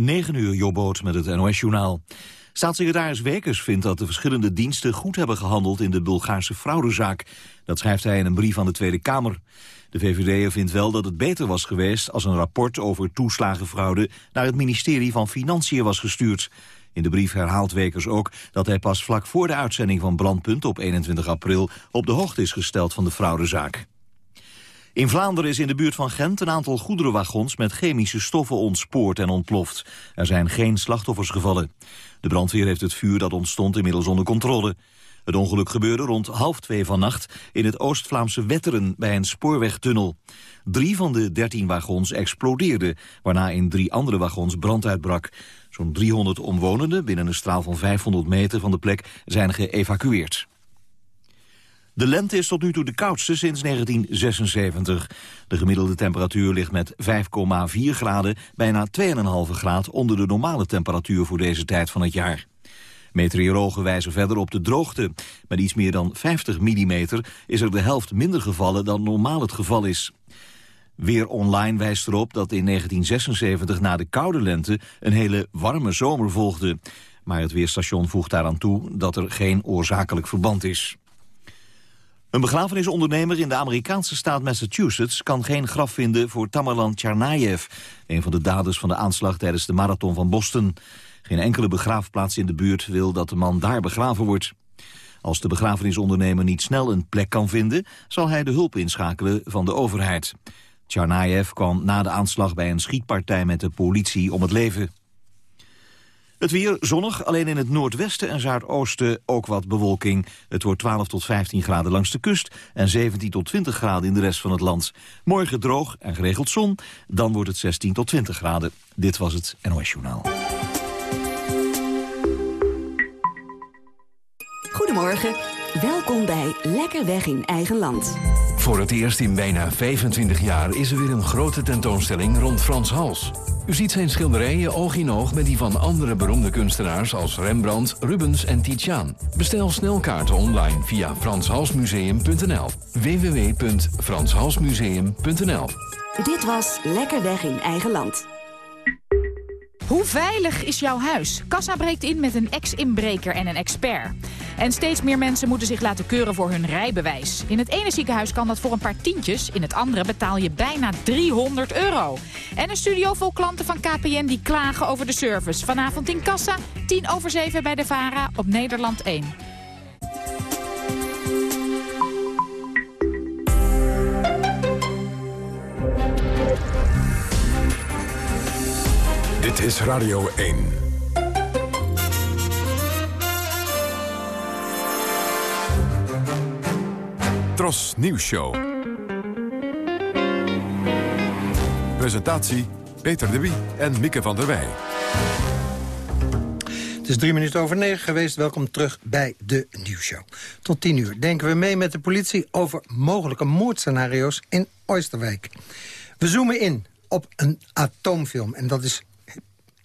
9 uur, Jobboot met het NOS-journaal. Staatssecretaris Wekers vindt dat de verschillende diensten goed hebben gehandeld in de Bulgaarse fraudezaak. Dat schrijft hij in een brief aan de Tweede Kamer. De VVD vindt wel dat het beter was geweest als een rapport over toeslagenfraude naar het ministerie van Financiën was gestuurd. In de brief herhaalt Wekers ook dat hij pas vlak voor de uitzending van Brandpunt op 21 april op de hoogte is gesteld van de fraudezaak. In Vlaanderen is in de buurt van Gent een aantal goederenwagons met chemische stoffen ontspoord en ontploft. Er zijn geen slachtoffers gevallen. De brandweer heeft het vuur dat ontstond inmiddels onder controle. Het ongeluk gebeurde rond half twee vannacht in het Oost-Vlaamse Wetteren bij een spoorwegtunnel. Drie van de dertien wagons explodeerden, waarna in drie andere wagons brand uitbrak. Zo'n 300 omwonenden binnen een straal van 500 meter van de plek zijn geëvacueerd. De lente is tot nu toe de koudste sinds 1976. De gemiddelde temperatuur ligt met 5,4 graden, bijna 2,5 graad onder de normale temperatuur voor deze tijd van het jaar. Meteorologen wijzen verder op de droogte. Met iets meer dan 50 mm is er de helft minder gevallen dan normaal het geval is. Weer Online wijst erop dat in 1976 na de koude lente een hele warme zomer volgde. Maar het Weerstation voegt daaraan toe dat er geen oorzakelijk verband is. Een begrafenisondernemer in de Amerikaanse staat Massachusetts... kan geen graf vinden voor Tamerlan Tsarnaev... een van de daders van de aanslag tijdens de marathon van Boston. Geen enkele begraafplaats in de buurt wil dat de man daar begraven wordt. Als de begrafenisondernemer niet snel een plek kan vinden... zal hij de hulp inschakelen van de overheid. Tsarnaev kwam na de aanslag bij een schietpartij met de politie om het leven. Het weer zonnig, alleen in het noordwesten en zuidoosten ook wat bewolking. Het wordt 12 tot 15 graden langs de kust en 17 tot 20 graden in de rest van het land. Morgen droog en geregeld zon, dan wordt het 16 tot 20 graden. Dit was het NOS Journaal. Goedemorgen, welkom bij Lekker Weg in Eigen Land. Voor het eerst in bijna 25 jaar is er weer een grote tentoonstelling rond Frans Hals. U ziet zijn schilderijen oog in oog met die van andere beroemde kunstenaars als Rembrandt, Rubens en Titiaan. Bestel snel kaarten online via franshalsmuseum.nl. www.franshalsmuseum.nl Dit was Lekker Weg in Eigen Land. Hoe veilig is jouw huis? Kassa breekt in met een ex-inbreker en een expert. En steeds meer mensen moeten zich laten keuren voor hun rijbewijs. In het ene ziekenhuis kan dat voor een paar tientjes. In het andere betaal je bijna 300 euro. En een studio vol klanten van KPN die klagen over de service. Vanavond in Kassa, 10 over 7 bij de VARA op Nederland 1. Dit is Radio 1. Tros Nieuws Show. Presentatie Peter de Wie en Mieke van der Wij. Het is drie minuten over negen geweest. Welkom terug bij de nieuwsshow. Tot tien uur denken we mee met de politie over mogelijke moordscenario's in Oosterwijk. We zoomen in op een atoomfilm en dat is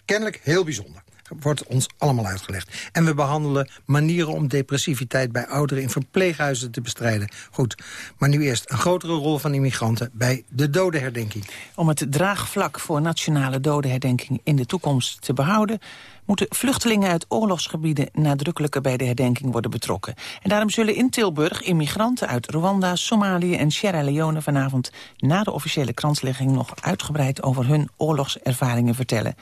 kennelijk heel bijzonder wordt ons allemaal uitgelegd. En we behandelen manieren om depressiviteit bij ouderen in verpleeghuizen te bestrijden. Goed, maar nu eerst een grotere rol van immigranten bij de dodenherdenking. Om het draagvlak voor nationale dodenherdenking in de toekomst te behouden moeten vluchtelingen uit oorlogsgebieden nadrukkelijker bij de herdenking worden betrokken. En daarom zullen in Tilburg immigranten uit Rwanda, Somalië en Sierra Leone vanavond na de officiële kranslegging nog uitgebreid over hun oorlogservaringen vertellen.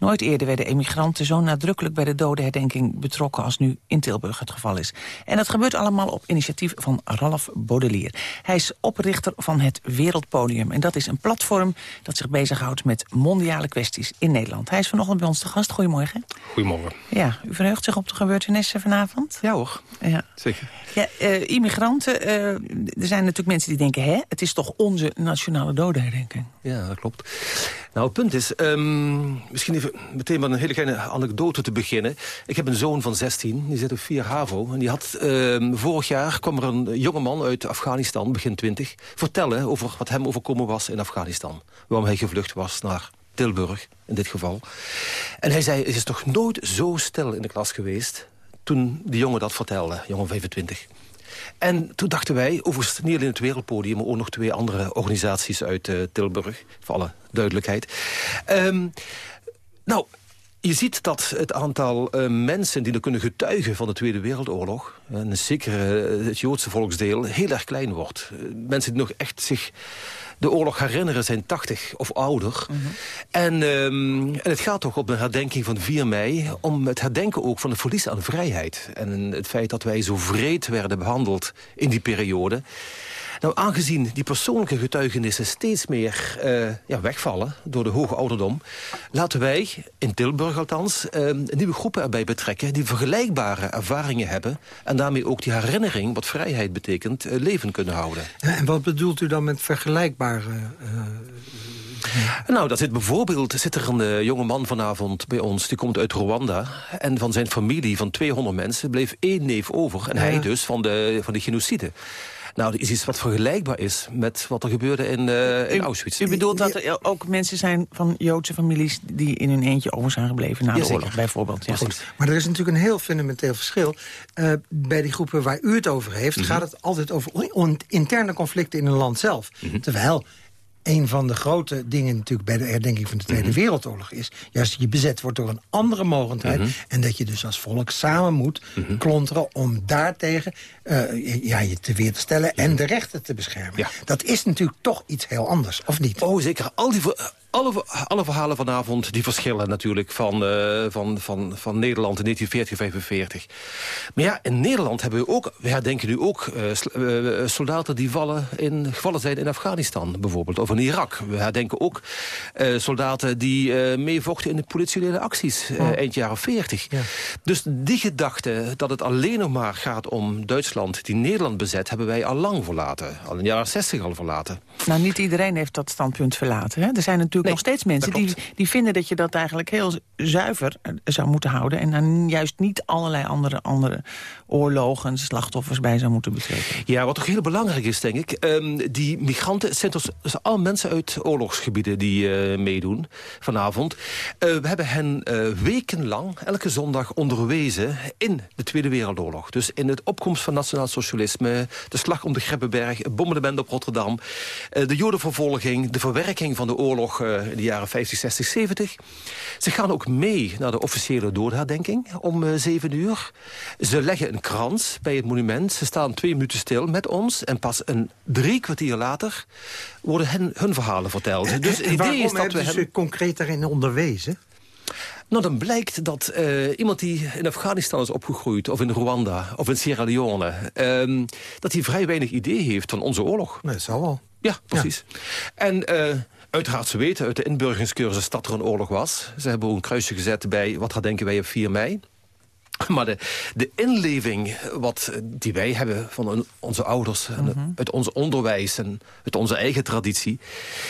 Nooit eerder werden emigranten zo nadrukkelijk bij de dodenherdenking betrokken als nu in Tilburg het geval is. En dat gebeurt allemaal op initiatief van Ralph Baudelier. Hij is oprichter van het Wereldpodium. En dat is een platform dat zich bezighoudt met mondiale kwesties in Nederland. Hij is vanochtend bij ons te gast. Goedemorgen. Goedemorgen. Ja, u verheugt zich op de gebeurtenissen vanavond? Ja hoor, ja. zeker. Ja, uh, immigranten, uh, er zijn natuurlijk mensen die denken... hè, het is toch onze nationale dodenherdenking? Ja, dat klopt. Nou, het punt is, um, misschien even meteen met een hele kleine anekdote te beginnen. Ik heb een zoon van 16, die zit op 4 HAVO. En die had, um, vorig jaar kwam er een jongeman uit Afghanistan, begin 20... vertellen over wat hem overkomen was in Afghanistan. Waarom hij gevlucht was naar Tilburg, in dit geval. En hij zei, het is toch nooit zo stil in de klas geweest... toen die jongen dat vertelde, jongen 25... En toen dachten wij, overigens niet alleen het Wereldpodium... maar ook nog twee andere organisaties uit uh, Tilburg, voor alle duidelijkheid. Um, Nou, je ziet dat het aantal uh, mensen die er kunnen getuigen van de Tweede Wereldoorlog... en zeker het Joodse volksdeel, heel erg klein wordt. Mensen die nog echt zich de oorlog herinneren zijn 80 of ouder. Mm -hmm. en, um, en het gaat toch op de herdenking van 4 mei... om het herdenken ook van het verlies aan vrijheid. En het feit dat wij zo vreed werden behandeld in die periode... Nou, aangezien die persoonlijke getuigenissen steeds meer uh, ja, wegvallen door de hoge ouderdom... laten wij, in Tilburg althans, uh, nieuwe groepen erbij betrekken... die vergelijkbare ervaringen hebben... en daarmee ook die herinnering, wat vrijheid betekent, uh, leven kunnen houden. En wat bedoelt u dan met vergelijkbare... Nou, dat zit bijvoorbeeld zit er een uh, jonge man vanavond bij ons. Die komt uit Rwanda. En van zijn familie van 200 mensen bleef één neef over. En ja. hij dus van de, van de genocide. Nou, dat is iets wat vergelijkbaar is met wat er gebeurde in, uh, in Auschwitz. U bedoelt dat er ook mensen zijn van Joodse families... die in hun eentje over zijn gebleven na de Jazeker. oorlog, bijvoorbeeld. Ja. Maar er is natuurlijk een heel fundamenteel verschil. Uh, bij die groepen waar u het over heeft... Mhm. Mm -hmm. gaat het altijd over interne conflicten in een land zelf. Mm -hmm. Terwijl een van de grote dingen natuurlijk bij de herdenking van de Tweede mm -hmm. Wereldoorlog is... juist dat je bezet wordt door een andere mogendheid... Mm -hmm. en dat je dus als volk samen moet mm -hmm. klonteren om daartegen uh, ja, je te weer te stellen... en de rechten te beschermen. Ja. Dat is natuurlijk toch iets heel anders, of niet? Oh, zeker. Al die alle, alle verhalen vanavond die verschillen natuurlijk van, uh, van, van, van Nederland in 1940, 45. Maar ja, in Nederland hebben we ook, we herdenken nu ook uh, soldaten die vallen in, gevallen zijn in Afghanistan bijvoorbeeld, of in Irak. We herdenken ook uh, soldaten die meevochten in de politiële acties oh. eind jaren 40. Ja. Dus die gedachte dat het alleen nog maar gaat om Duitsland die Nederland bezet, hebben wij al lang verlaten. Al in de jaren 60 al verlaten. Nou, niet iedereen heeft dat standpunt verlaten. Hè? Er zijn natuurlijk Nee, nog steeds mensen die, die vinden dat je dat eigenlijk heel zuiver zou moeten houden... en dan juist niet allerlei andere, andere oorlogen, slachtoffers bij zou moeten betrekken. Ja, wat toch heel belangrijk is, denk ik... Um, die migranten, het zijn, dus, dus al mensen uit oorlogsgebieden die uh, meedoen vanavond. Uh, we hebben hen uh, wekenlang, elke zondag, onderwezen in de Tweede Wereldoorlog. Dus in het opkomst van nationaal socialisme, de slag om de Grebbeberg... het bombardement op Rotterdam, de jodenvervolging... de verwerking van de oorlog in de jaren 50, 60, 70. Ze gaan ook mee naar de officiële doodherdenking om uh, 7 uur. Ze leggen een krans bij het monument. Ze staan twee minuten stil met ons. En pas een drie kwartier later worden hen, hun verhalen verteld. En, dus het idee is dat we hen... ze concreet daarin onderwezen? Nou, dan blijkt dat uh, iemand die in Afghanistan is opgegroeid... of in Rwanda, of in Sierra Leone... Uh, dat hij vrij weinig idee heeft van onze oorlog. Nee, dat zal wel. Ja, precies. Ja. En... Uh, Uiteraard, ze weten uit de inburgeringscursus dat er een oorlog was. Ze hebben ook een kruisje gezet bij wat herdenken wij op 4 mei. Maar de, de inleving wat, die wij hebben van onze ouders... Mm -hmm. uit ons onderwijs en uit onze eigen traditie...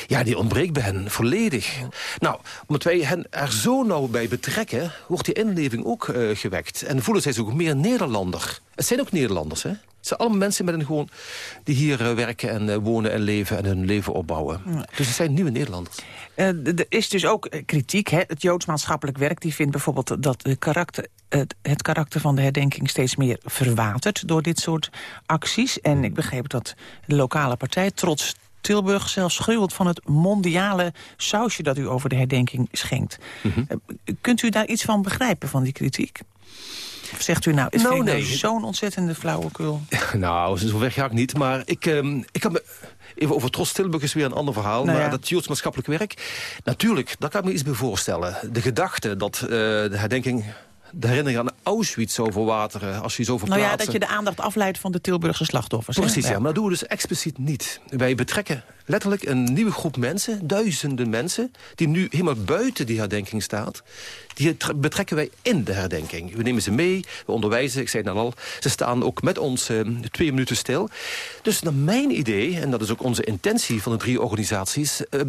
ja, die ontbreekt bij hen volledig. Mm. Nou, omdat wij hen er zo nauw bij betrekken... wordt die inleving ook uh, gewekt. En voelen zij zich ook meer Nederlander. Het zijn ook Nederlanders, hè? Het zijn allemaal mensen met een gewoon, die hier uh, werken en uh, wonen en leven en hun leven opbouwen. Ja. Dus het zijn nieuwe Nederlanders. Uh, er is dus ook kritiek. Hè? Het Joods maatschappelijk werk die vindt bijvoorbeeld dat de karakter, het, het karakter van de herdenking steeds meer verwatert door dit soort acties. En ik begreep dat de lokale partij trots Tilburg zelfs gruwelt van het mondiale sausje dat u over de herdenking schenkt. Mm -hmm. kunt u daar iets van begrijpen, van die kritiek? Of zegt u nou, is nou, nee. zo'n ontzettende flauwekul? Nou, zo weg ga ik niet. Maar ik, um, ik kan me... Even over Trots Tilburg is weer een ander verhaal. Nou ja. Maar dat Joods maatschappelijk werk... Natuurlijk, daar kan ik me iets bij voorstellen. De gedachte dat uh, de herdenking de herinnering aan Auschwitz zou verwateren... als je zo verplaatsen. Nou ja, dat je de aandacht afleidt van de Tilburgse slachtoffers. Precies, ja. ja. Maar dat doen we dus expliciet niet. Wij betrekken letterlijk een nieuwe groep mensen, duizenden mensen... die nu helemaal buiten die herdenking staat... die betrekken wij in de herdenking. We nemen ze mee, we onderwijzen, ik zei het net al... ze staan ook met ons uh, twee minuten stil. Dus naar mijn idee, en dat is ook onze intentie van de drie organisaties... Uh,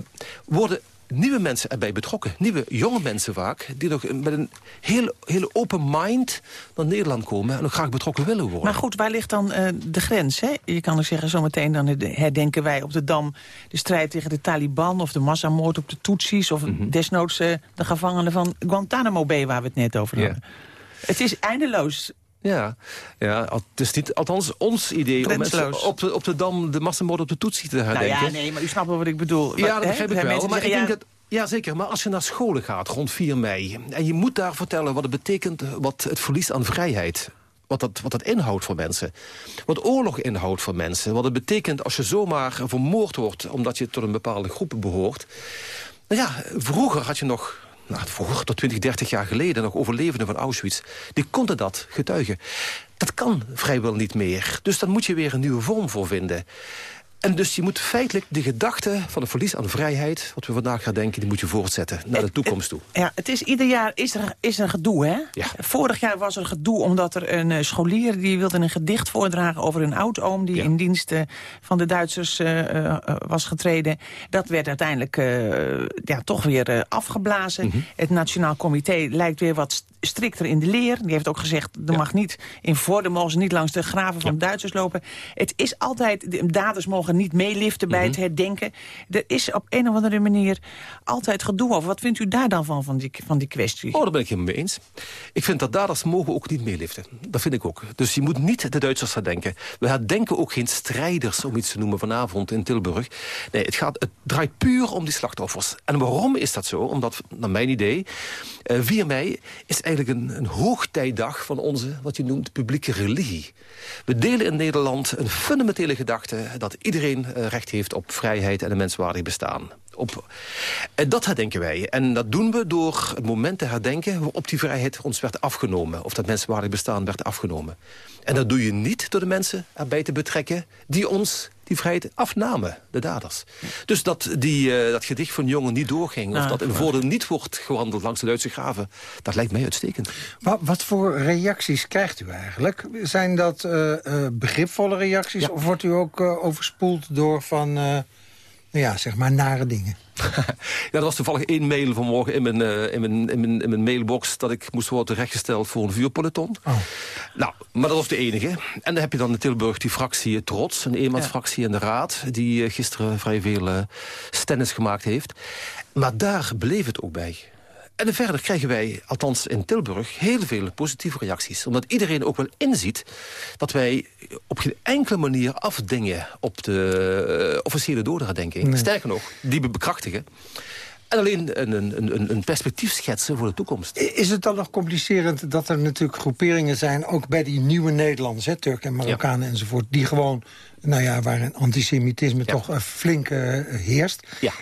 worden nieuwe mensen erbij betrokken. Nieuwe, jonge mensen vaak. Die nog met een hele, hele open mind naar Nederland komen... en ook graag betrokken willen worden. Maar goed, waar ligt dan uh, de grens? Hè? Je kan ook zeggen, zometeen dan herdenken wij op de Dam... de strijd tegen de Taliban of de massamoord op de Tutsis... of mm -hmm. desnoods uh, de gevangenen van Guantanamo Bay... waar we het net over hadden. Het is eindeloos. Ja, ja, het is niet althans ons idee om mensen op de, op de Dam de massamoord op de Tutsi te herdenken. Nou ja, nee, maar u snapt wel wat ik bedoel. Ja, dat begrijp ik wel. Maar ik denk dat Ja, zeker. Maar als je naar scholen gaat rond 4 mei... en je moet daar vertellen wat het betekent... wat het verlies aan vrijheid wat dat, wat dat inhoudt voor mensen. Wat oorlog inhoudt voor mensen. Wat het betekent als je zomaar vermoord wordt... omdat je tot een bepaalde groep behoort. Nou ja, vroeger had je nog... Nou, tot 20, 30 jaar geleden, nog overlevenden van Auschwitz... die konden dat getuigen. Dat kan vrijwel niet meer. Dus dan moet je weer een nieuwe vorm voor vinden. En dus je moet feitelijk de gedachte van het verlies aan vrijheid... wat we vandaag gaan denken, die moet je voortzetten naar de toekomst toe. Ja, het is ieder jaar is er, is er gedoe, hè? Ja. Vorig jaar was er gedoe omdat er een uh, scholier... die wilde een gedicht voordragen over een oud-oom... die Ja. in dienst van de Duitsers uh, uh, was getreden. Dat werd uiteindelijk ja, toch weer afgeblazen. Mhm. Het Nationaal Comité lijkt weer wat strikter in de leer. Die heeft ook gezegd, er Ja. mag niet in Vorden... mogen ze niet langs de graven van Duitsers lopen. Het is altijd, de daders mogen niet meeliften bij Mhm. het herdenken. Er is op een of andere manier altijd gedoe over. Wat vindt u daar dan van, van die, van die kwestie? Oh, daar ben ik helemaal mee eens. Ik vind dat daders mogen ook niet meeliften. Dat vind ik ook. Dus je moet niet de Duitsers herdenken. We herdenken ook geen strijders, om iets te noemen, vanavond in Tilburg. Nee, het, gaat, het draait puur om die slachtoffers. En waarom is dat zo? Omdat, naar mijn idee, eh, 4 mei is eigenlijk een, een hoogtijdag van onze, wat je noemt, publieke religie. We delen in Nederland een fundamentele gedachte... dat iedereen eh, recht heeft op vrijheid en een menswaardig bestaan. Op, en dat herdenken wij. En dat doen we door het moment te herdenken... waarop die vrijheid ons werd afgenomen. Of dat menswaardig bestaan werd afgenomen. En dat doe je niet door de mensen erbij te betrekken... die ons die vrijheid afnamen, de daders. Dus dat die, uh, dat gedicht van Jongen niet doorging... of Ah, dat in Voorden niet wordt gewandeld langs de Duitse graven... dat lijkt mij uitstekend. Wat, wat voor reacties krijgt u eigenlijk? Zijn dat uh, uh, begripvolle reacties... Ja. of wordt u ook uh, overspoeld door van, nou ja, zeg maar, nare dingen? ja, er was toevallig één mail vanmorgen in mijn, uh, in, mijn, in, mijn, in mijn mailbox... dat ik moest worden terechtgesteld voor een vuurpeloton. Oh. Nou, maar dat was de enige. En dan heb je dan in Tilburg die fractie Trots... een eenmansfractie in de Raad... die uh, gisteren vrij veel uh, stennis gemaakt heeft. Maar daar bleef het ook bij. En verder krijgen wij, althans in Tilburg, heel veel positieve reacties. Omdat iedereen ook wel inziet dat wij op geen enkele manier afdingen op de uh, officiële dodenherdenking. Nee. Sterker nog, die we bekrachtigen. En alleen een, een, een, perspectief schetsen voor de toekomst. Is het dan nog complicerend dat er natuurlijk groeperingen zijn... ook bij die nieuwe Nederlanders, hè, Turken en Marokkanen ja. enzovoort... die gewoon, nou ja, waar een antisemitisme ja. toch uh, flink uh, heerst... Ja.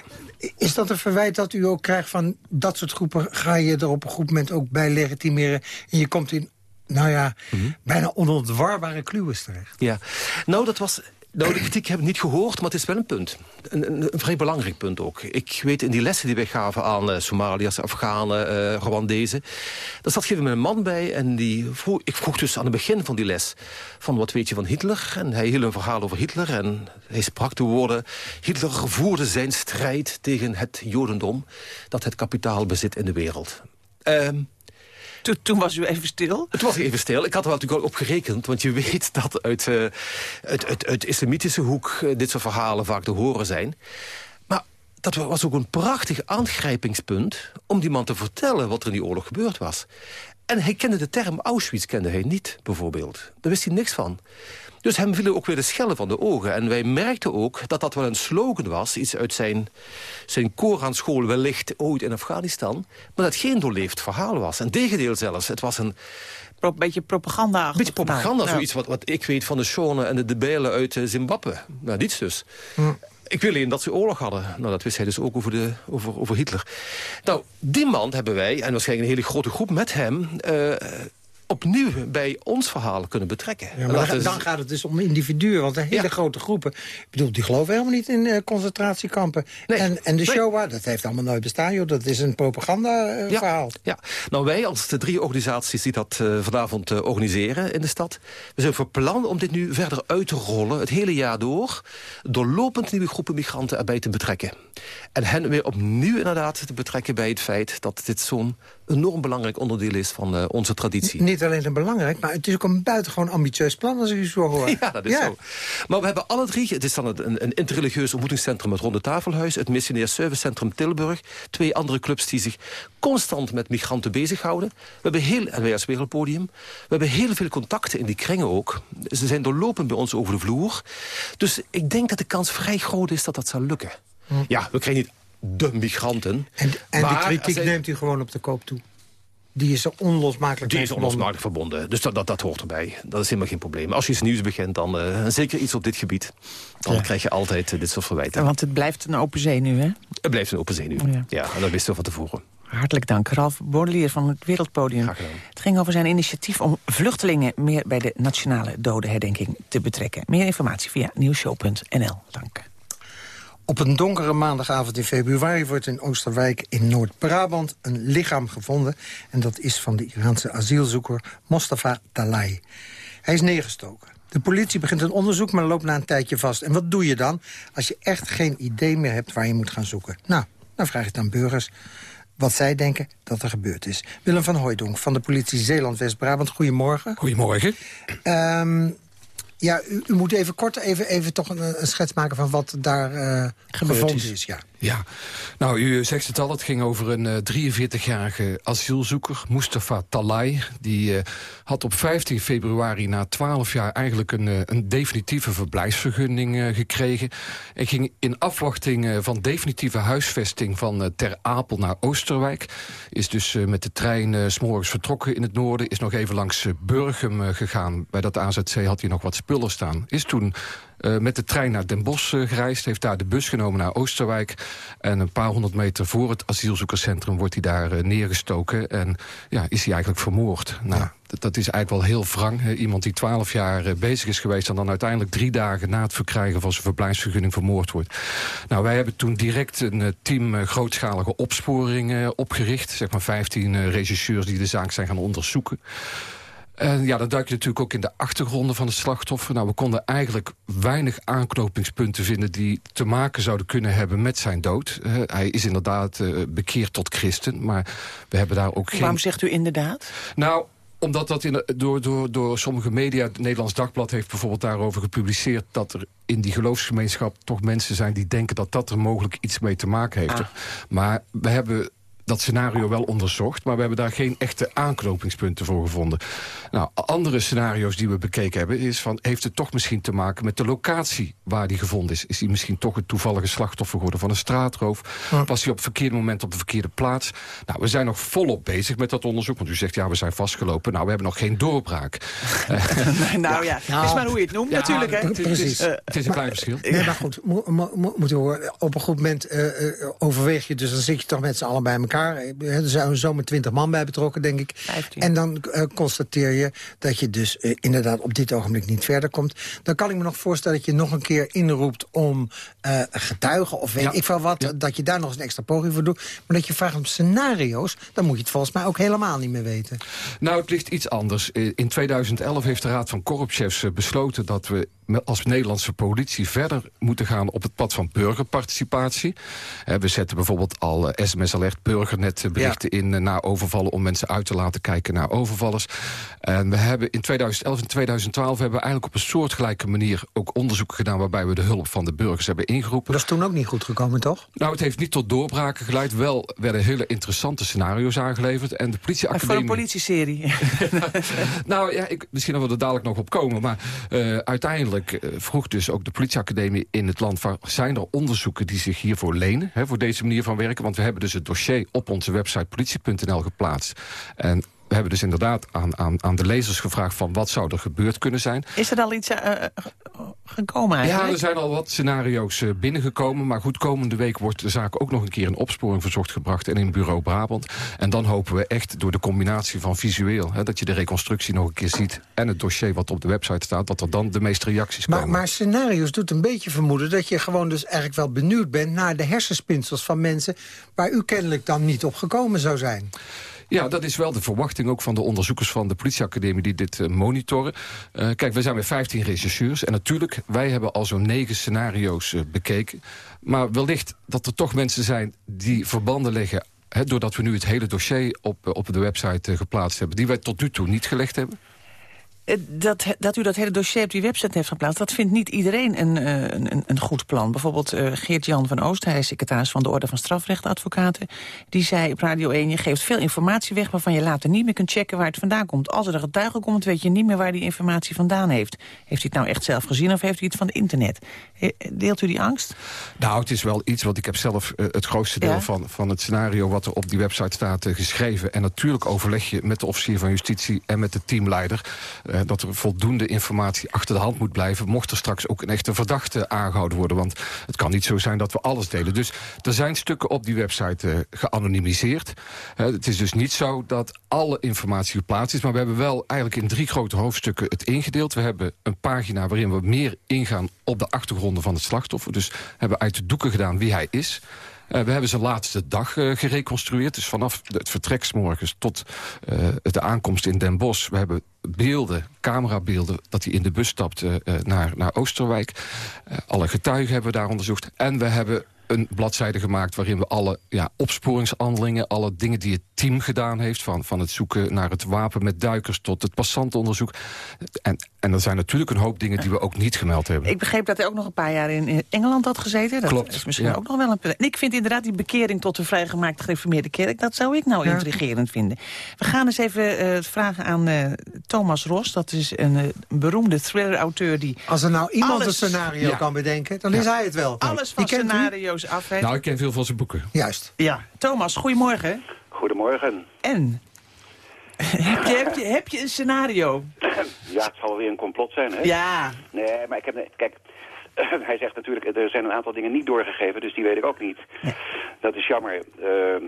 Is dat een verwijt dat u ook krijgt van dat soort groepen... ga je er op een goed moment ook bij legitimeren... en je komt in, nou ja, mm -hmm. bijna onontwarbare kluwes terecht? Ja, nou dat was... Nou, de kritiek heb ik niet gehoord, maar het is wel een punt. Een, een, een vrij belangrijk punt ook. Ik weet in die lessen die wij gaven aan uh, Somaliërs, Afghanen, uh, Rwandezen... daar zat gegeven een man bij en die vroeg, ik vroeg dus aan het begin van die les... van wat weet je van Hitler? En hij hield een verhaal over Hitler en hij sprak de woorden... Hitler voerde zijn strijd tegen het jodendom... dat het kapitaal bezit in de wereld. Uh, toen, toen, was u even stil? Het was even stil. Ik had er natuurlijk al op gerekend. Want je weet dat uit, uh, uit, uit, uit islamitische hoek uh, dit soort verhalen vaak te horen zijn. Maar dat was ook een prachtig aangrijpingspunt... om die man te vertellen wat er in die oorlog gebeurd was. En hij kende de term Auschwitz kende hij niet, bijvoorbeeld. Daar wist hij niks van. Dus hem vielen ook weer de schellen van de ogen. En wij merkten ook dat dat wel een slogan was. Iets uit zijn, zijn Koranschool wellicht ooit in Afghanistan. Maar dat geen doorleefd verhaal was. En tegendeel zelfs. Het was een... Een beetje propaganda. Een beetje propaganda, nou, zoiets wat, wat ik weet van de Shone en de Debelen uit Zimbabwe. Nou, niets dus. Hm. Ik wil alleen dat ze oorlog hadden. Nou, dat wist hij dus ook over, de, over, over Hitler. Nou, die man hebben wij, en waarschijnlijk een hele grote groep met hem... Uh, opnieuw bij ons verhaal kunnen betrekken. Ja, maar dan, dan, gaat het dus om individuen, want een hele ja. grote groepen... Ik bedoel, die geloven helemaal niet in uh, concentratiekampen. Nee. En, en de nee. Shoah, dat heeft allemaal nooit bestaan, joh. Dat is een propaganda-verhaal. Uh, ja. ja, nou wij als de drie organisaties die dat uh, vanavond organiseren in de stad... we zijn van plan om dit nu verder uit te rollen, het hele jaar door... doorlopend nieuwe groepen migranten erbij te betrekken. En hen weer opnieuw inderdaad te betrekken bij het feit... dat dit zo'n enorm belangrijk onderdeel is van onze traditie. Niet alleen een belangrijk, maar het is ook een buitengewoon ambitieus plan als ik u zo hoor. Ja, dat is ja. zo. Maar we hebben alle drie, het is dan een, een interreligieus ontmoetingscentrum... het Ronde Tafelhuis, het Missionair Servicecentrum Tilburg... twee andere clubs die zich constant met migranten bezighouden. We hebben heel, en wij als Wereldpodium, we hebben heel veel contacten in die kringen ook. Ze zijn doorlopend bij ons over de vloer. Dus ik denk dat de kans vrij groot is dat dat zal lukken. Hm. Ja, we krijgen niet de migranten. En, en Maar de kritiek zij- neemt u gewoon op de koop toe? Die is er onlosmakelijk Die mee is verbonden. onlosmakelijk verbonden. Dus dat, dat, dat hoort erbij. Dat is helemaal geen probleem. Als je iets nieuws begint, dan eh, zeker iets op dit gebied... dan Ja. krijg je altijd eh, dit soort verwijten. Want het blijft een open zee nu, hè? Het blijft een open zenuw. Ja. Ja. en dat wisten we van tevoren. Hartelijk dank, Ralf Baudelier van het Wereldpodium. Graag gedaan. Het ging over zijn initiatief om vluchtelingen meer bij de nationale dodenherdenking te betrekken. Meer informatie via nieuwshow.nl. Dank. Op een donkere maandagavond in februari wordt in Oosterwijk in Noord-Brabant een lichaam gevonden. En dat is van de Iraanse asielzoeker Mostafa Talai. Hij is neergestoken. De politie begint een onderzoek, maar loopt na een tijdje vast. En wat doe je dan als je echt geen idee meer hebt waar je moet gaan zoeken? Nou, dan vraag je het aan burgers wat zij denken dat er gebeurd is. Willem van Hooijdonk van de politie Zeeland-West-Brabant, goedemorgen. Goedemorgen. Ehm, ja, u, u moet even kort even, even toch een, een schets maken van wat daar gevonden is. is. Ja. Ja, nou, u zegt het al, het ging over een eh, 43-jarige asielzoeker, Mustafa Talai. Die eh, had op 15 februari na 12 jaar eigenlijk een, eh, een definitieve verblijfsvergunning eh, gekregen. En ging in afwachting eh, van definitieve huisvesting van eh, Ter Apel naar Oosterwijk. Is dus eh, met de trein eh, 's morgens vertrokken in het noorden. Is nog even langs eh, Burgum eh, gegaan. Bij dat AZC had hij nog wat spullen staan. Is toen eh, met de trein naar Den Bosch eh, gereisd. Heeft daar de bus genomen naar Oosterwijk. En een paar honderd meter voor het asielzoekerscentrum wordt hij daar eh, neergestoken. En ja, is hij eigenlijk vermoord. Nou, dat, dat is eigenlijk wel heel wrang. Iemand die twaalf jaar bezig is geweest... en dan uiteindelijk drie dagen na het verkrijgen van zijn verblijfsvergunning vermoord wordt. Nou, wij hebben toen direct een team grootschalige opsporing opgericht. Zeg maar 15 eh, regisseurs die de zaak zijn gaan onderzoeken. En ja, dan duik je natuurlijk ook in de achtergronden van het slachtoffer. Nou, we konden eigenlijk weinig aanknopingspunten vinden... die te maken zouden kunnen hebben met zijn dood. Eh, hij is inderdaad eh, bekeerd tot christen, maar we hebben daar ook geen... Waarom zegt u inderdaad? Nou, omdat dat in, door, door, door sommige media... het Nederlands Dagblad heeft bijvoorbeeld daarover gepubliceerd... dat er in die geloofsgemeenschap toch mensen zijn die denken... dat dat er mogelijk iets mee te maken heeft. Maar we hebben dat scenario wel onderzocht... maar we hebben daar geen echte aanknopingspunten voor gevonden. Nou, andere scenario's die we bekeken hebben... is van, heeft het toch misschien te maken met de locatie waar die gevonden is? Is hij misschien toch een toevallige slachtoffer geworden van een straatroof? Was hij op het verkeerde moment op de verkeerde plaats? Nou, we zijn nog volop bezig met dat onderzoek. Want u zegt, ja, we zijn vastgelopen. Nou, we hebben nog geen doorbraak. nou ja, is maar hoe je het noemt natuurlijk. Hè? Het, het Precies. is, het is een klein verschil. Nee, maar goed, mo- mo- mo- moet u horen. Op een goed moment eh, eh, overweeg je, dus dan zit je toch met z'n allen bij elkaar. Eh, Er zijn zomaar twintig man bij betrokken, denk ik. 15. En dan eh, constateer je dat je dus eh, inderdaad op dit ogenblik niet verder komt. Dan kan ik me nog voorstellen dat je nog een keer inroept om eh, getuigen of weet Ja. ik veel wat. Ja. Dat je daar nog eens een extra poging voor doet. Maar dat je vraagt om scenario's, dan moet je het volgens mij ook helemaal niet meer weten. Nou, het ligt iets anders. In 2011 heeft de Raad van Korpschefs besloten... dat we als Nederlandse politie verder moeten gaan op het pad van burgerparticipatie. We zetten bijvoorbeeld al eh, sms-alert burgernet berichten in... eh, na overvallen om mensen uit te laten kijken naar overvallers. En we hebben in 2011 en 2012 hebben we eigenlijk op een soortgelijke manier... ook onderzoeken gedaan waarbij we de hulp van de burgers hebben ingeroepen. Dat is toen ook niet goed gekomen, toch? Nou, het heeft niet tot doorbraken geleid. Wel werden hele interessante scenario's aangeleverd. En de Maar voor politieacademie... een politieserie. Nou ja, ik, misschien dat we er dadelijk nog op komen. Maar eh, uiteindelijk eh, vroeg dus ook de politieacademie in het land... van, zijn er onderzoeken die zich hiervoor lenen, hè, voor deze manier van werken? Want we hebben dus het dossier op onze website politie.nl geplaatst. En we hebben dus inderdaad aan, aan, aan de lezers gevraagd... van wat zou er gebeurd kunnen zijn. Is er al iets eh, eh, gekomen Ja, eigenlijk? er zijn al wat scenario's eh, binnengekomen. Maar goed, komende week wordt de zaak ook nog een keer in opsporing verzocht gebracht. En in bureau Brabant. En dan hopen we echt door de combinatie van visueel... Hè, dat je de reconstructie nog een keer ziet... en het dossier wat op de website staat... dat er dan de meeste reacties Maar, komen. maar scenario's doet een beetje vermoeden dat je gewoon dus eigenlijk wel benieuwd bent naar de hersenspinsels van mensen waar u kennelijk dan niet op gekomen zou zijn. Ja, dat is wel de verwachting ook van de onderzoekers van de politieacademie die dit eh, monitoren. Eh, kijk, wij zijn met 15 regisseurs en natuurlijk, wij hebben al zo'n negen scenario's eh, bekeken. Maar wellicht dat er toch mensen zijn die verbanden leggen... Doordat we nu het hele dossier op, op de website geplaatst hebben... die wij tot nu toe niet gelegd hebben. Eh, Dat, dat u dat hele dossier op die website heeft geplaatst... dat vindt niet iedereen een, eh, een, een goed plan. Bijvoorbeeld eh, Geert-Jan van Oost, hij is secretaris van de Orde van Strafrechtadvocaten... die zei op Radio 1, je geeft veel informatie weg... waarvan je later niet meer kunt checken waar het vandaan komt. Als er een getuige komt, weet je niet meer waar die informatie vandaan heeft. Heeft hij het nou echt zelf gezien of heeft hij het van het internet? Deelt u die angst? Nou, het is wel iets wat ik heb zelf eh, het grootste deel Ja? van, van het scenario... wat er op die website staat eh, geschreven. En natuurlijk overleg je met de officier van justitie en met de teamleider... eh, dat er voldoende informatie achter de hand moet blijven... mocht er straks ook een echte verdachte aangehouden worden. Want het kan niet zo zijn dat we alles delen. Dus er zijn stukken op die website geanonimiseerd. Het is dus niet zo dat alle informatie geplaatst is... maar we hebben wel eigenlijk in drie grote hoofdstukken het ingedeeld. We hebben een pagina waarin we meer ingaan op de van het slachtoffer. Dus hebben uit de doeken gedaan wie hij is... Eh, we hebben zijn laatste dag eh, gereconstrueerd. Dus vanaf het vertrek 's morgens tot eh, de aankomst in Den Bosch. We hebben beelden, camerabeelden, dat hij in de bus stapt naar, naar Oosterwijk. Alle getuigen hebben we daar onderzocht. En we hebben een bladzijde gemaakt waarin we alle ja, opsporingshandelingen... alle dingen die het team gedaan heeft... van, van het zoeken naar het wapen met duikers tot het passantenonderzoek. En, en er zijn natuurlijk een hoop dingen die we ook niet gemeld hebben. Ik begreep dat hij ook nog een paar jaar in in Engeland had gezeten. Dat Klopt, is misschien ja. ook nog wel een punt. En ik vind inderdaad die bekering tot de vrijgemaakte gereformeerde kerk... dat zou ik nou intrigerend vinden. We gaan eens even eh, vragen aan eh, Thomas Ros. Dat is een eh, beroemde thriller-auteur die Als er nou iemand Alles- een scenario Ja. kan bedenken, dan is hij het wel. alles van Die af. Nou, ik ken veel van zijn boeken. Juist. Ja, Thomas, goedemorgen. Goedemorgen. En? heb, je, heb, je, heb je een scenario? Ja, het zal weer een complot zijn, hè? Ja. Nee, maar ik heb... Kijk, hij zegt natuurlijk, er zijn een aantal dingen niet doorgegeven, dus die weet ik ook niet. Dat is jammer. Ehm,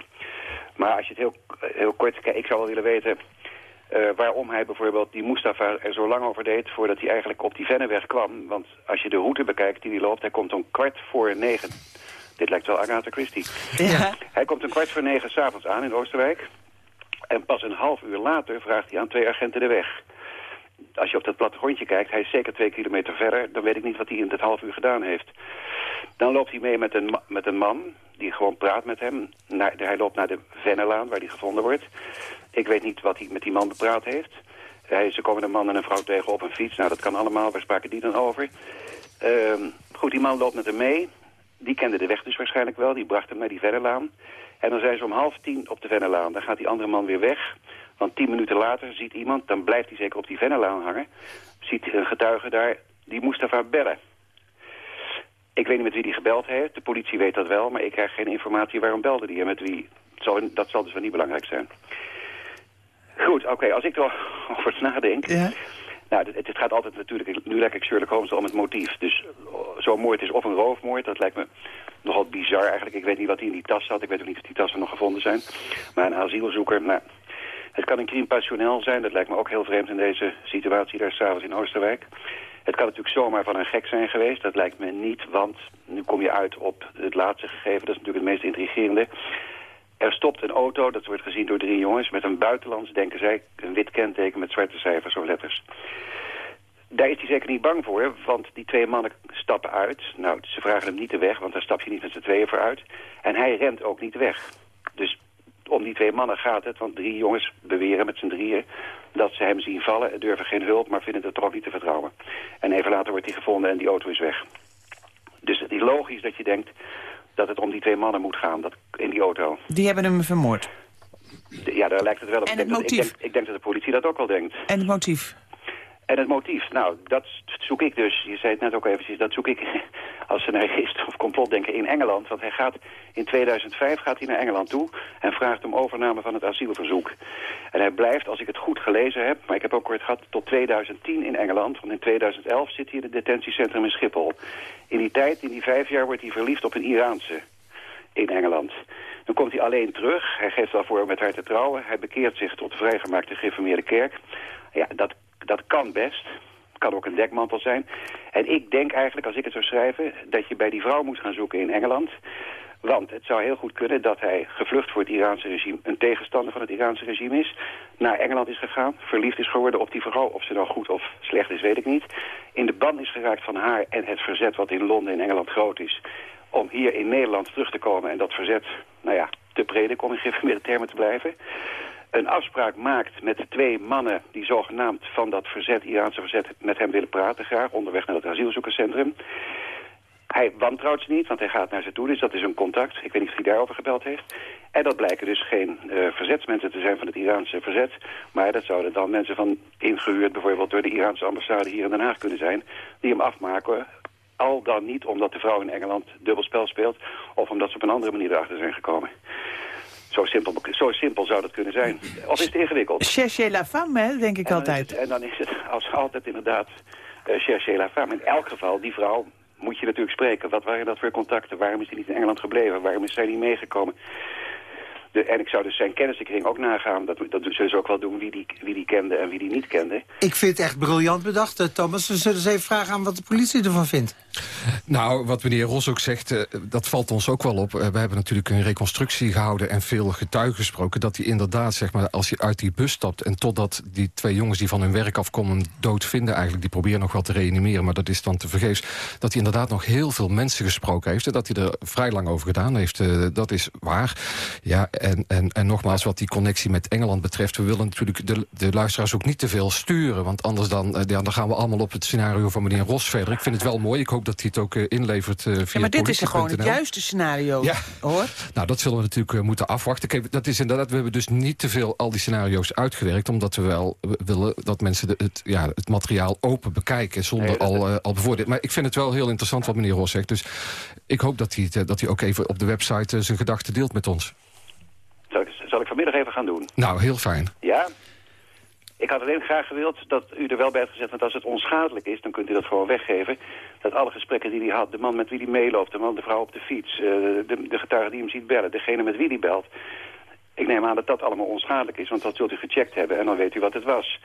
maar als je het heel, heel kort... Kijk, ik zou wel willen weten eh, waarom hij bijvoorbeeld die Mustafa er zo lang over deed... voordat hij eigenlijk op die Venneweg kwam. Want als je de route bekijkt die hij loopt, hij komt om kwart voor negen. Dit lijkt wel Agatha Christie. Ja. Hij komt om kwart voor negen s'avonds aan in Oosterwijk. En pas een half uur later vraagt hij aan twee agenten de weg. Als je op dat plattegrondje kijkt, hij is zeker twee kilometer verder... dan weet ik niet wat hij in dat half uur gedaan heeft. Dan loopt hij mee met een, ma- met een man die gewoon praat met hem. Naar, hij loopt naar de Vennelaan, waar hij gevonden wordt. Ik weet niet wat hij met die man bepraat heeft. Hij, ze komen een man en een vrouw tegen op een fiets. Nou, dat kan allemaal. Waar spraken die dan over? Ehm, goed, die man loopt met hem mee. Die kende de weg dus waarschijnlijk wel. Die bracht hem naar die Vennelaan. En dan zijn ze om half tien op de Vennelaan. Dan gaat die andere man weer weg. Want tien minuten later ziet iemand, dan blijft hij zeker op die Vennelaan hangen... ziet een getuige daar die Mustafa bellen. Ik weet niet met wie die gebeld heeft. De politie weet dat wel, maar ik krijg geen informatie waarom belde die en met wie. Dat zal dus wel niet belangrijk zijn. Goed, oké, als ik erover nadenk... Ja. Nou, het, het gaat altijd natuurlijk, nu lijk ik Sherlock Holmes om het motief. Dus oh, zo'n moord is of een roofmoord, dat lijkt me nogal bizar eigenlijk. Ik weet niet wat hij in die tas zat, ik weet ook niet of die tassen nog gevonden zijn. Maar een asielzoeker, nou, het kan een crime passionnel zijn, dat lijkt me ook heel vreemd in deze situatie daar s'avonds in Oosterwijk. Het kan natuurlijk zomaar van een gek zijn geweest, dat lijkt me niet, want nu kom je uit op het laatste gegeven, dat is natuurlijk het meest intrigerende. Er stopt een auto, dat wordt gezien door drie jongens, met een buitenlands, denken zij, een wit kenteken met zwarte cijfers of letters. Daar is hij zeker niet bang voor, want die twee mannen stappen uit. Nou, ze vragen hem niet de weg, want daar stap je niet met z'n tweeën voor uit. En hij rent ook niet weg. Dus om die twee mannen gaat het, want drie jongens beweren met z'n drieën... dat ze hem zien vallen, durven geen hulp, maar vinden het toch niet te vertrouwen. En even later wordt hij gevonden en die auto is weg. Dus het is logisch dat je denkt dat het om die twee mannen moet gaan dat, in die auto. Die hebben hem vermoord. Ja, daar lijkt het wel op. En ik, denk het dat, ik, motief? denk, ik denk dat de politie dat ook wel denkt. En het motief? En het motief, nou, dat zoek ik dus. Je zei het net ook eventjes, dat zoek ik als scenarist of complotdenker in Engeland. Want hij gaat in 2005 gaat hij naar Engeland toe en vraagt om overname van het asielverzoek. En hij blijft, als ik het goed gelezen heb, maar ik heb ook kort gehad, tot 2010 in Engeland. Want in 2011 zit hij in het detentiecentrum in Schiphol. In die tijd, in die vijf jaar, wordt hij verliefd op een Iraanse in Engeland. Dan komt hij alleen terug. Hij geeft wel voor om met haar te trouwen. Hij bekeert zich tot de vrijgemaakte gereformeerde kerk. Ja, dat, dat kan best. Kan ook een dekmantel zijn. En ik denk eigenlijk, als ik het zou schrijven... dat je bij die vrouw moet gaan zoeken in Engeland. Want het zou heel goed kunnen dat hij gevlucht voor het Iraanse regime... een tegenstander van het Iraanse regime is... naar Engeland is gegaan, verliefd is geworden op die vrouw... of ze nou goed of slecht is, weet ik niet. In de ban is geraakt van haar en het verzet wat in Londen en Engeland groot is om hier in Nederland terug te komen en dat verzet, nou ja, te prediken om in geïnformeerde termen te blijven. Een afspraak maakt met twee mannen die zogenaamd van dat verzet, Iraanse verzet, met hem willen praten graag, onderweg naar het asielzoekerscentrum. Hij wantrouwt ze niet, want hij gaat naar ze toe, dus dat is een contact. Ik weet niet of hij daarover gebeld heeft. En dat blijken dus geen uh, verzetsmensen te zijn van het Iraanse verzet. Maar dat zouden dan mensen van ingehuurd bijvoorbeeld door de Iraanse ambassade hier in Den Haag kunnen zijn. Die hem afmaken, al dan niet omdat de vrouw in Engeland dubbelspel speelt. Of omdat ze op een andere manier erachter zijn gekomen. Zo simpel, zo simpel zou dat kunnen zijn. Of is het ingewikkeld? Cherchez la femme, hè, denk ik en altijd. en dan is het als altijd inderdaad uh, cherchez la femme. In elk geval, die vrouw moet je natuurlijk spreken. Wat waren dat voor contacten? Waarom is hij niet in Engeland gebleven? Waarom is zij niet meegekomen? De, en ik zou dus zijn kennissenkring ook nagaan. Dat, dat zullen ze ook wel doen wie die, wie die kende en wie die niet kende. Ik vind het echt briljant bedacht, eh, Thomas. We zullen eens even vragen aan wat de politie ervan vindt. Nou, wat meneer Ros ook zegt, uh, dat valt ons ook wel op. Uh, we hebben natuurlijk een reconstructie gehouden en veel getuigen gesproken... dat hij inderdaad, zeg maar, als hij uit die bus stapt... en totdat die twee jongens die van hun werk afkomen dood vinden eigenlijk... die proberen nog wel te reanimeren, maar dat is dan te vergeefs... dat hij inderdaad nog heel veel mensen gesproken heeft... en dat hij er vrij lang over gedaan heeft. Uh, dat is waar. Ja, en, en, en nogmaals, wat die connectie met Engeland betreft... we willen natuurlijk de, de luisteraars ook niet te veel sturen... want anders dan, dan gaan we allemaal op het scenario van meneer Ros verder. Ik vind het wel mooi, ik hoop dat hij het ook uh, inlevert uh, via ja, maar dit is gewoon het juiste scenario, ja. hoor. Nou, dat zullen we natuurlijk uh, moeten afwachten. Kijk, dat is inderdaad, we hebben dus niet te veel al die scenario's uitgewerkt... omdat we wel willen dat mensen de, het, ja, het materiaal open bekijken... zonder nee, al, uh, al bevoordeeld. Maar ik vind het wel heel interessant wat meneer Ros zegt. Dus ik hoop dat hij, het, dat hij ook even op de website zijn gedachten deelt met ons. Zal ik, zal ik vanmiddag even gaan doen? Nou, heel fijn. Ja? Ik had alleen graag gewild dat u er wel bij had gezet... want als het onschadelijk is, dan kunt u dat gewoon weggeven... dat alle gesprekken die hij had, de man met wie hij meeloopt... de man, de vrouw op de fiets, uh, de, de getuige die hem ziet bellen... degene met wie hij belt... ik neem aan dat dat allemaal onschadelijk is... want dat zult u gecheckt hebben en dan weet u wat het was.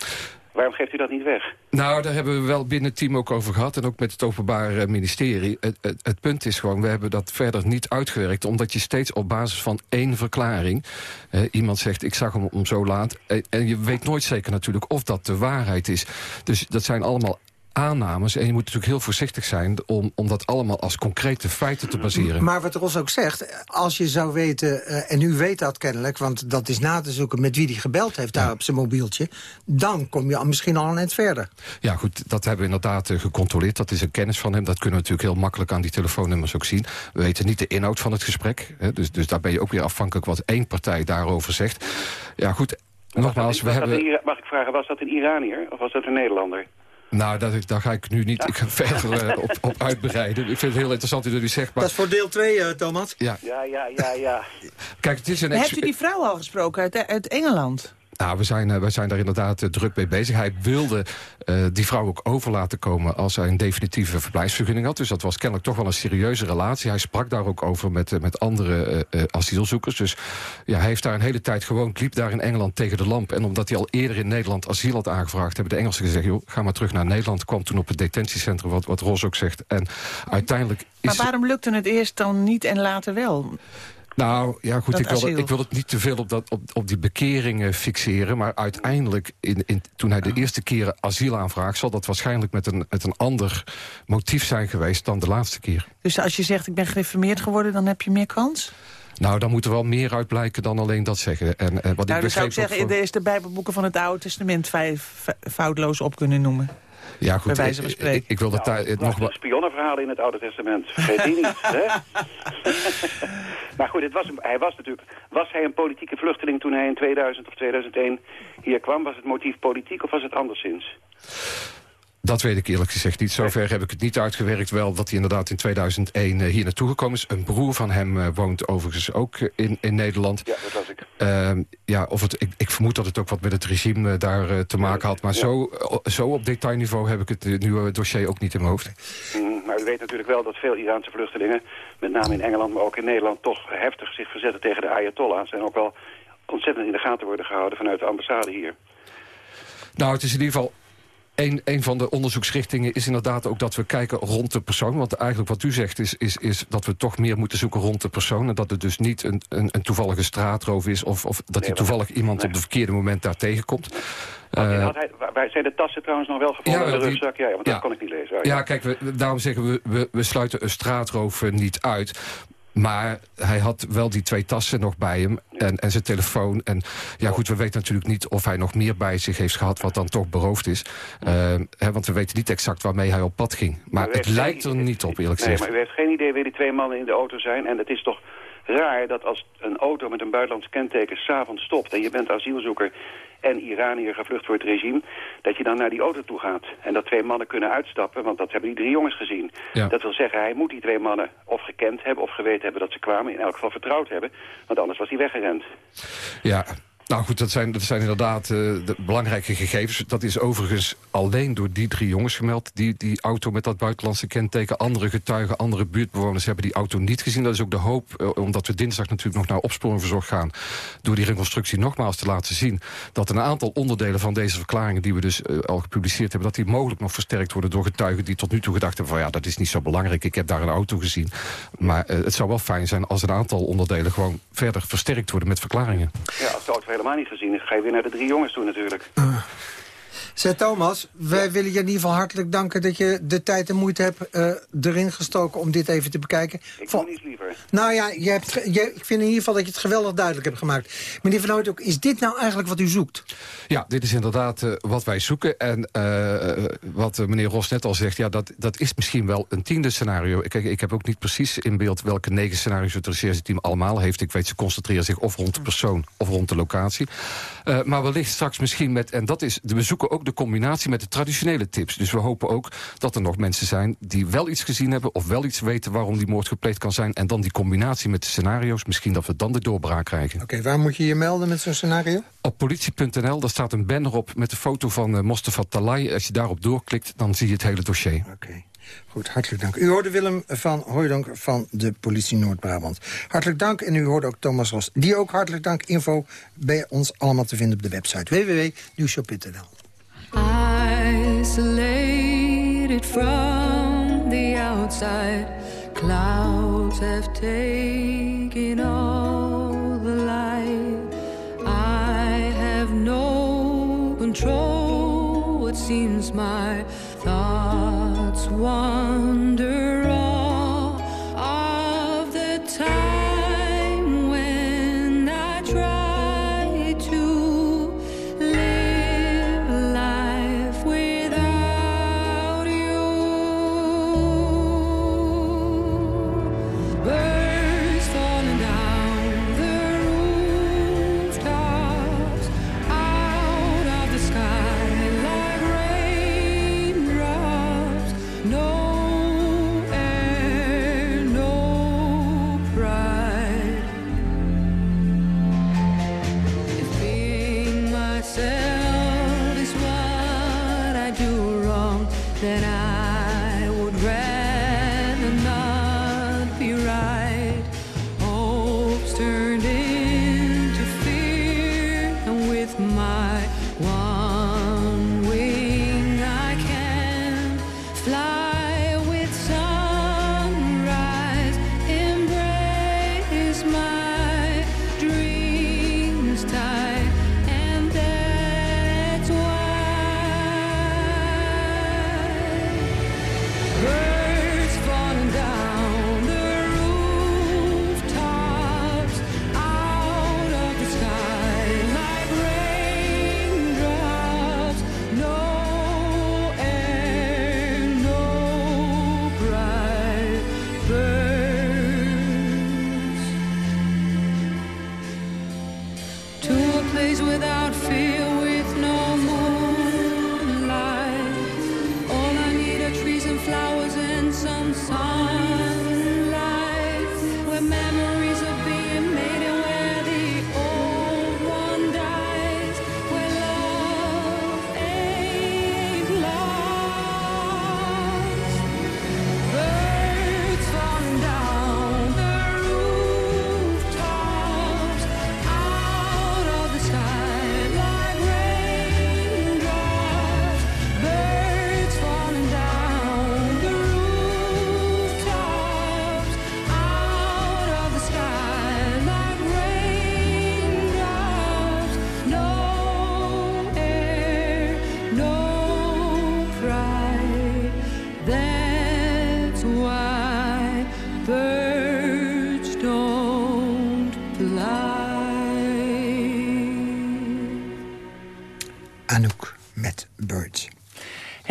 Waarom geeft u dat niet weg? Nou, daar hebben we wel binnen het team ook over gehad... en ook met het Openbaar Ministerie. Het, het, het, punt is gewoon, we hebben dat verder niet uitgewerkt... omdat je steeds op basis van één verklaring... Eh, iemand zegt, ik zag hem om zo laat... En, en je weet nooit zeker natuurlijk of dat de waarheid is. Dus dat zijn allemaal aannames. En je moet natuurlijk heel voorzichtig zijn om, om dat allemaal als concrete feiten te baseren. Maar wat Ros ook zegt, als je zou weten, uh, en u weet dat kennelijk... want dat is na te zoeken met wie die gebeld heeft daar op zijn mobieltje... dan kom je misschien al een eind verder. Ja goed, dat hebben we inderdaad uh, gecontroleerd. Dat is een kennis van hem. Dat kunnen we natuurlijk heel makkelijk aan die telefoonnummers ook zien. We weten niet de inhoud van het gesprek. Hè, dus, dus daar ben je ook weer afhankelijk wat één partij daarover zegt. Ja goed, nogmaals, we hebben... Mag ik vragen, was dat een Iranier of was dat een Nederlander? Nou, dat, daar ga ik nu niet ja. ik ga verder uh, op, op, uitbreiden. Ik vind het heel interessant dat u zegt. Maar... Dat is voor deel 2, uh, Thomas. Ja. ja, ja, ja, ja. Kijk, het is een Hebt u die vrouw al gesproken uit, uit Engeland? Nou, we zijn, uh, we zijn daar inderdaad uh, druk mee bezig. Hij wilde uh, die vrouw ook over laten komen als hij een definitieve verblijfsvergunning had. Dus dat was kennelijk toch wel een serieuze relatie. Hij sprak daar ook over met, met andere asielzoekers. Dus ja, hij heeft daar een hele tijd gewoond, liep daar in Engeland tegen de lamp. En omdat hij al eerder in Nederland asiel had aangevraagd... hebben de Engelsen gezegd, joh, ga maar terug naar Nederland. Kwam toen op het detentiecentrum, wat, wat Ros ook zegt. En uiteindelijk is... Maar waarom lukte het eerst dan niet en later wel? Nou, ja goed, ik wil, ik wil het niet te veel op, dat, op, op die bekeringen fixeren. Maar uiteindelijk, in, in, toen hij de eerste keren asiel aanvraagt... zal dat waarschijnlijk met een, met een ander motief zijn geweest dan de laatste keer. Dus als je zegt, ik ben gereformeerd geworden, dan heb je meer kans? Nou, dan moet er wel meer uit blijken dan alleen dat zeggen. En, en wat nou, ik dan zou ik zeggen, voor... is de Bijbelboeken van het Oude Testament foutloos op kunnen noemen. Ja, goed. Bij wijze van spreken. Ik, ik wil dat nou, daar nog wel... spionnenverhalen in het Oude Testament. Vergeet die niet, hè? maar goed, het was, hij was natuurlijk... Was hij een politieke vluchteling toen hij in 2000 of 2001 hier kwam? Was het motief politiek of was het anderszins? Dat weet ik eerlijk gezegd niet. Zover heb ik het niet uitgewerkt. Wel dat hij inderdaad in 2001 uh, hier naartoe gekomen is. Een broer van hem uh, woont overigens ook uh, in, in Nederland. Ja, dat was ik. Ehm, ja, of het, ik, ik, vermoed dat het ook wat met het regime daar te maken had. Maar ja. zo, zo op detailniveau heb ik het nu dossier ook niet in mijn hoofd. Mm, maar u weet natuurlijk wel dat veel Iraanse vluchtelingen... met name in Engeland, maar ook in Nederland... toch heftig zich verzetten tegen de Ayatollahs. En ook wel ontzettend in de gaten worden gehouden vanuit de ambassade hier. Nou, het is in ieder geval een, een van de onderzoeksrichtingen is inderdaad ook dat we kijken rond de persoon. Want eigenlijk wat u zegt is, is, is dat we toch meer moeten zoeken rond de persoon. En dat het dus niet een, een, een toevallige straatroof is... of, of dat hij toevallig iemand op het verkeerde moment daar tegenkomt. Uh, had hij, waar, zijn de tassen trouwens nog wel gevonden ja, in de rugzak? Ja, want ja, dat kon ik niet lezen. Oh, ja. ja, kijk, we, daarom zeggen we, we, we sluiten een straatroof uh, niet uit... Maar hij had wel die twee tassen nog bij hem en, en zijn telefoon. En ja goed, we weten natuurlijk niet of hij nog meer bij zich heeft gehad... wat dan toch beroofd is. Uh, hè, want we weten niet exact waarmee hij op pad ging. Maar, het lijkt er niet op, eerlijk gezegd. Nee, maar u heeft geen idee wie die twee mannen in de auto zijn. En het is toch raar dat als een auto met een buitenlands kenteken s'avonds stopt... en je bent asielzoeker en Iranier gevlucht voor het regime... dat je dan naar die auto toe gaat. En dat twee mannen kunnen uitstappen, want dat hebben die drie jongens gezien. Dat wil zeggen, hij moet die twee mannen of gekend hebben... of geweten hebben dat ze kwamen, in elk geval vertrouwd hebben. Want anders was hij weggerend. Ja, nou goed, dat zijn, dat zijn inderdaad uh, de belangrijke gegevens. Dat is overigens alleen door die drie jongens gemeld. Die, die auto met dat buitenlandse kenteken. Andere getuigen, andere buurtbewoners hebben die auto niet gezien. Dat is ook de hoop, uh, omdat we dinsdag natuurlijk nog naar opsporingverzoek gaan... door die reconstructie nogmaals te laten zien... dat een aantal onderdelen van deze verklaringen... die we dus uh, al gepubliceerd hebben... dat die mogelijk nog versterkt worden door getuigen... die tot nu toe gedacht hebben van ja, dat is niet zo belangrijk. Ik heb daar een auto gezien. Maar het zou wel fijn zijn als een aantal onderdelen... gewoon verder versterkt worden met verklaringen. Ja, als helemaal niet gezien. Dan ga je weer naar de drie jongens toe natuurlijk. Uh. Zeg Thomas, wij willen je in ieder geval hartelijk danken... dat je de tijd en moeite hebt uh, erin gestoken om dit even te bekijken. Ik doe niets liever. Nou ja, je hebt, je, ik vind in ieder geval dat je het geweldig duidelijk hebt gemaakt. Meneer Van Ooit, is dit nou eigenlijk wat u zoekt? Ja, dit is inderdaad uh, wat wij zoeken. En uh, wat meneer Ros net al zegt, ja, dat, dat is misschien wel een tiende scenario. Kijk, ik heb ook niet precies in beeld welke negen scenario's het recherche-team allemaal heeft. Ik weet, ze concentreren zich of rond de persoon of rond de locatie. Maar wellicht straks misschien met, en dat is, we zoeken ook de combinatie met de traditionele tips. Dus we hopen ook dat er nog mensen zijn die wel iets gezien hebben... of wel iets weten waarom die moord gepleegd kan zijn. En dan die combinatie met de scenario's. Misschien dat we dan de doorbraak krijgen. Oké, okay, waar moet je je melden met zo'n scenario? Op politie.nl, daar staat een banner op met de foto van uh, Mostafa Talai. Als je daarop doorklikt, dan zie je het hele dossier. Oké. Okay. Goed, hartelijk dank. U hoorde Willem van Hooydonk van de politie Noord-Brabant. Hartelijk dank en u hoorde ook Thomas Ros. Die ook hartelijk dank. Info bij ons allemaal te vinden op de website www.nieuwshow.nl. Isolated from the outside, clouds have taken all the light. I have no control, it seems my one.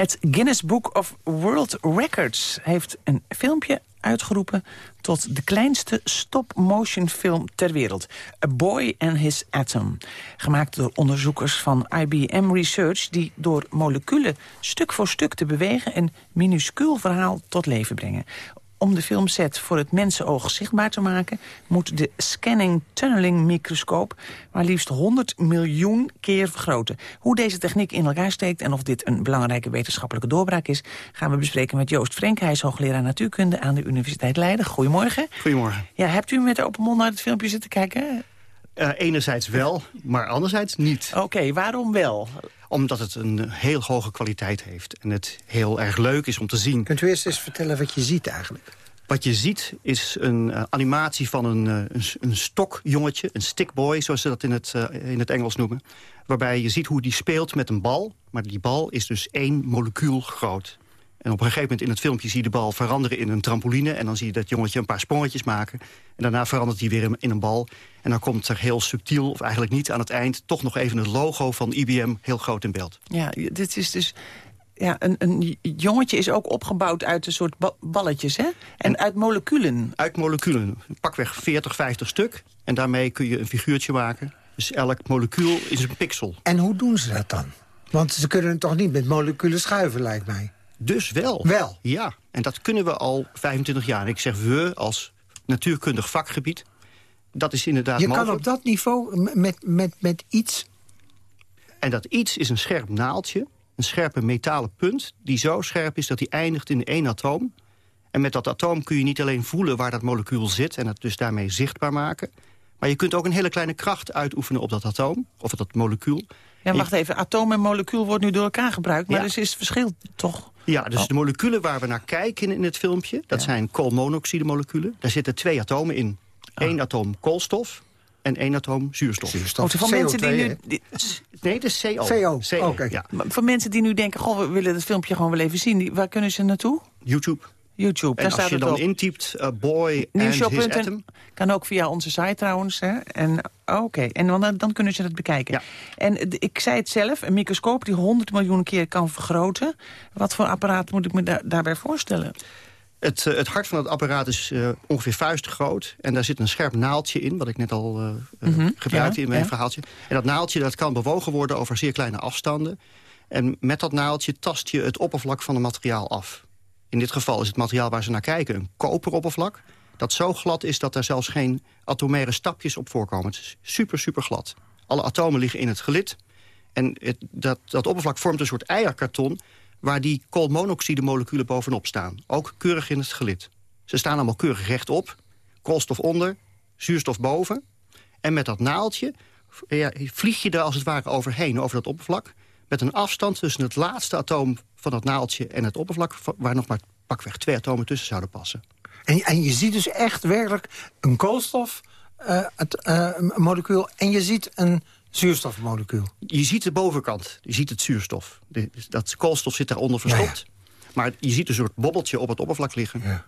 Het Guinness Book of World Records heeft een filmpje uitgeroepen tot de kleinste stop-motion film ter wereld. A Boy and His Atom. Gemaakt door onderzoekers van IBM Research... die door moleculen stuk voor stuk te bewegen... een minuscuul verhaal tot leven brengen. Om de filmset voor het mensenoog zichtbaar te maken... moet de scanning tunneling microscoop maar liefst 100 miljoen keer vergroten. Hoe deze techniek in elkaar steekt en of dit een belangrijke wetenschappelijke doorbraak is... gaan we bespreken met Joost Frenk. Hij is hoogleraar natuurkunde aan de Universiteit Leiden. Goedemorgen. Goedemorgen. Ja, hebt u met open mond naar het filmpje zitten kijken? Uh, enerzijds wel, maar anderzijds niet. Oké, waarom wel? Omdat het een heel hoge kwaliteit heeft. En het heel erg leuk is om te zien. Kunt u eerst eens vertellen wat je ziet eigenlijk? Wat je ziet is een uh, animatie van een, uh, een, een stokjongetje, een stickboy, zoals ze dat in het, uh, in het Engels noemen. Waarbij je ziet hoe die speelt met een bal. Maar die bal is dus één molecuul groot. En op een gegeven moment in het filmpje zie je de bal veranderen in een trampoline. En dan zie je dat jongetje een paar sprongetjes maken. En daarna verandert hij weer in een bal. En dan komt er heel subtiel, of eigenlijk niet aan het eind... toch nog even het logo van IBM heel groot in beeld. Ja, dit is dus... Ja, een, een jongetje is ook opgebouwd uit een soort ba balletjes, hè? En, en uit moleculen. Uit moleculen. Pakweg 40, 50 stuk. En daarmee kun je een figuurtje maken. Dus elk molecuul is een pixel. En hoe doen ze dat dan? Want ze kunnen toch niet met moleculen schuiven, lijkt mij. Dus wel. Wel? Ja, en dat kunnen we al 25 jaar. En ik zeg we als natuurkundig vakgebied. Dat is inderdaad Je mogelijk. kan op dat niveau met, met, met iets... En dat iets is een scherp naaldje, een scherpe metalen punt... die zo scherp is dat die eindigt in één atoom. En met dat atoom kun je niet alleen voelen waar dat molecuul zit... en het dus daarmee zichtbaar maken... maar je kunt ook een hele kleine kracht uitoefenen op dat atoom... of dat molecuul. Ja, wacht even. Atoom en molecuul wordt nu door elkaar gebruikt. Maar Ja. dus is het verschil toch... Ja, dus Oh. de moleculen waar we naar kijken in het filmpje... dat zijn koolmonoxidemoleculen. Daar zitten twee atomen in. Ah. Eén atoom koolstof en één atoom zuurstof. Zuurstof. Oh, voor mensen die CO2, nu... die- Nee, dat is CO. CO, oké. Ja. voor mensen die nu denken, goh, we willen het filmpje gewoon wel even zien. Die, waar kunnen ze naartoe? YouTube. YouTube, En daar als staat je het dan op. intypt uh, boy and his Nieuwshow.nl atom... kan ook via onze site trouwens. Hè? En oh, Oké, en dan, dan kunnen ze dat bekijken. Ja. En ik zei het zelf, een microscoop die 100 miljoen keer kan vergroten. Wat voor apparaat moet ik me da daarbij voorstellen? Het, eh, het hart van het apparaat is eh, ongeveer vuistgroot. En daar zit een scherp naaldje in, wat ik net al Mhm, gebruikte ja, in mijn ja. verhaaltje. En dat naaldje dat kan bewogen worden over zeer kleine afstanden. En met dat naaldje tast je het oppervlak van een materiaal af. In dit geval is het materiaal waar ze naar kijken een koperoppervlak. Dat zo glad is dat er zelfs geen atomaire stapjes op voorkomen. Het is super, super glad. Alle atomen liggen in het gelid. En het, dat, dat oppervlak vormt een soort eierkarton... waar die koolmonoxidemoleculen bovenop staan. Ook keurig in het gelid. Ze staan allemaal keurig rechtop. Koolstof onder, zuurstof boven. En met dat naaldje vlieg je er als het ware overheen, over dat oppervlak... met een afstand tussen het laatste atoom van dat naaldje en het oppervlak... waar nog maar pakweg twee atomen tussen zouden passen. En, en je ziet dus echt werkelijk een koolstof eh, het, eh, molecuul en je ziet een zuurstofmolecuul. Je ziet de bovenkant, je ziet het zuurstof. De- dat koolstof zit daaronder verstopt. Maar je ziet een soort bobbeltje op het oppervlak liggen. Ja.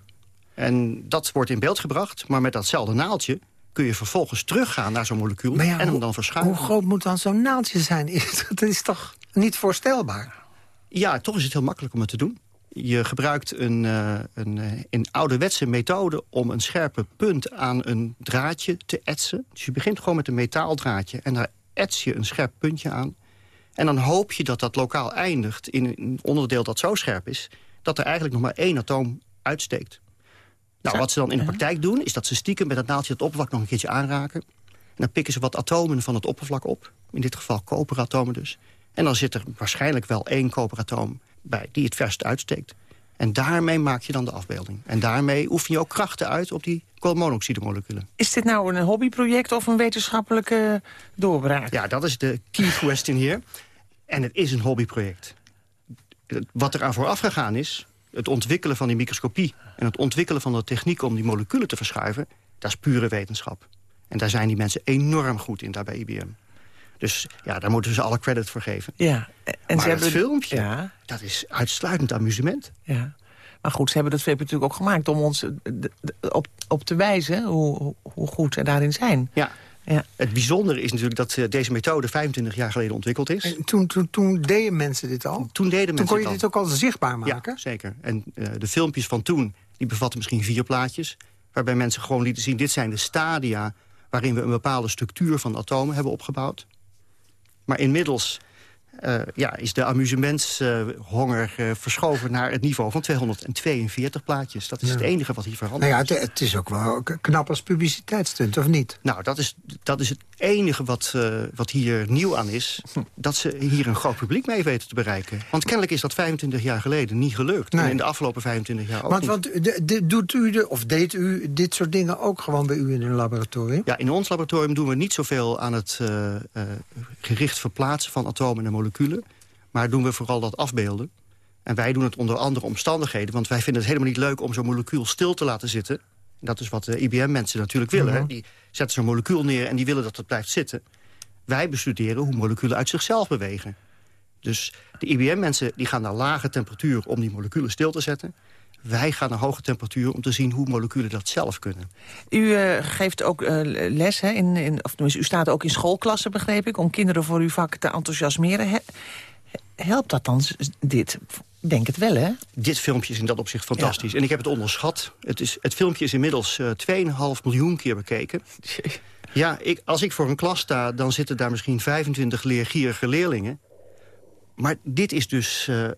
En dat wordt in beeld gebracht, maar met datzelfde naaldje... kun je vervolgens teruggaan naar zo'n molecuul ja, en hem dan verschuiven. Hoe groot moet dan zo'n naaldje zijn? Dat is toch niet voorstelbaar? Ja, toch is het heel makkelijk om het te doen. Je gebruikt een, eh, een, eh, een ouderwetse methode om een scherpe punt aan een draadje te etsen. Dus je begint gewoon met een metaaldraadje en daar ets je een scherp puntje aan. En dan hoop je dat dat lokaal eindigt in een onderdeel dat zo scherp is... dat er eigenlijk nog maar één atoom uitsteekt. Nou, wat ze dan in de praktijk doen... is dat ze stiekem met dat naaldje het oppervlak nog een keertje aanraken. En dan pikken ze wat atomen van het oppervlak op. In dit geval koperatomen dus. En dan zit er waarschijnlijk wel één koperatoom bij die het verst uitsteekt. En daarmee maak je dan de afbeelding. En daarmee oefen je ook krachten uit op die koolmonoxidemoleculen. Is dit nou een hobbyproject of een wetenschappelijke doorbraak? Ja, dat is de key question hier. En het is een hobbyproject. Wat er aan vooraf gegaan is... het ontwikkelen van die microscopie... en het ontwikkelen van de techniek om die moleculen te verschuiven... dat is pure wetenschap. En daar zijn die mensen enorm goed in, daar bij IBM. Dus ja, daar moeten ze alle credit voor geven. Ja. En maar ze hebben het filmpje, Ja, dat is uitsluitend amusement. ja. Maar goed, ze hebben dat filmpje natuurlijk ook gemaakt om ons eh, op, op te wijzen hoe, hoe- goed ze daarin zijn. Ja, Ja. Het bijzondere is natuurlijk dat eh, deze methode 25 jaar geleden ontwikkeld is. En toen, toen, toen deden mensen dit al? Toen deden Toen mensen kon je dit ook al zichtbaar Ja, maken? zeker. En eh, de filmpjes van toen, die bevatten misschien vier plaatjes... waarbij mensen gewoon lieten zien, dit zijn de stadia... waarin we een bepaalde structuur van atomen hebben opgebouwd. Maar inmiddels eh, ja, is de amusementshonger eh, verschoven naar het niveau van 242 plaatjes. Dat is Ja. het enige wat hier Nou verandert ja, is. het, het is ook wel knap als publiciteitsstunt, of niet? Nou, dat is, dat is het enige wat, eh, wat hier nieuw aan is. Dat ze hier een groot publiek mee weten te bereiken. Want kennelijk is dat 25 jaar geleden niet gelukt. Nee. En in de afgelopen 25 jaar ook Want, niet. want de, de- doet u de, of deed u dit soort dingen ook gewoon bij u in een laboratorium? Ja, in ons laboratorium doen we niet zoveel aan het gericht verplaatsen van atomen en moleculen. Maar doen we vooral dat afbeelden. En wij doen het onder andere omstandigheden. Want wij vinden het helemaal niet leuk om zo'n molecuul stil te laten zitten. Dat is wat de IBM-mensen natuurlijk willen. hè. Mhm. Die zetten zo'n molecuul neer en die willen dat het blijft zitten. Wij bestuderen hoe moleculen uit zichzelf bewegen. Dus de IBM-mensen die gaan naar lage temperatuur om die moleculen stil te zetten. Wij gaan naar hoge temperatuur om te zien hoe moleculen dat zelf kunnen. U eh, geeft ook eh, les, hè, in, in, of tenminste, u staat ook in schoolklassen, begreep ik... om kinderen voor uw vak te enthousiasmeren. He- helpt dat dan, dit? Ik denk het wel, hè? Dit filmpje is in dat opzicht fantastisch. En ik heb het onderschat. Het, is, het filmpje is inmiddels eh 2,5 miljoen keer bekeken. Ja, ik, als ik voor een klas sta, dan zitten daar misschien 25 leergierige leerlingen. Maar dit is dus eh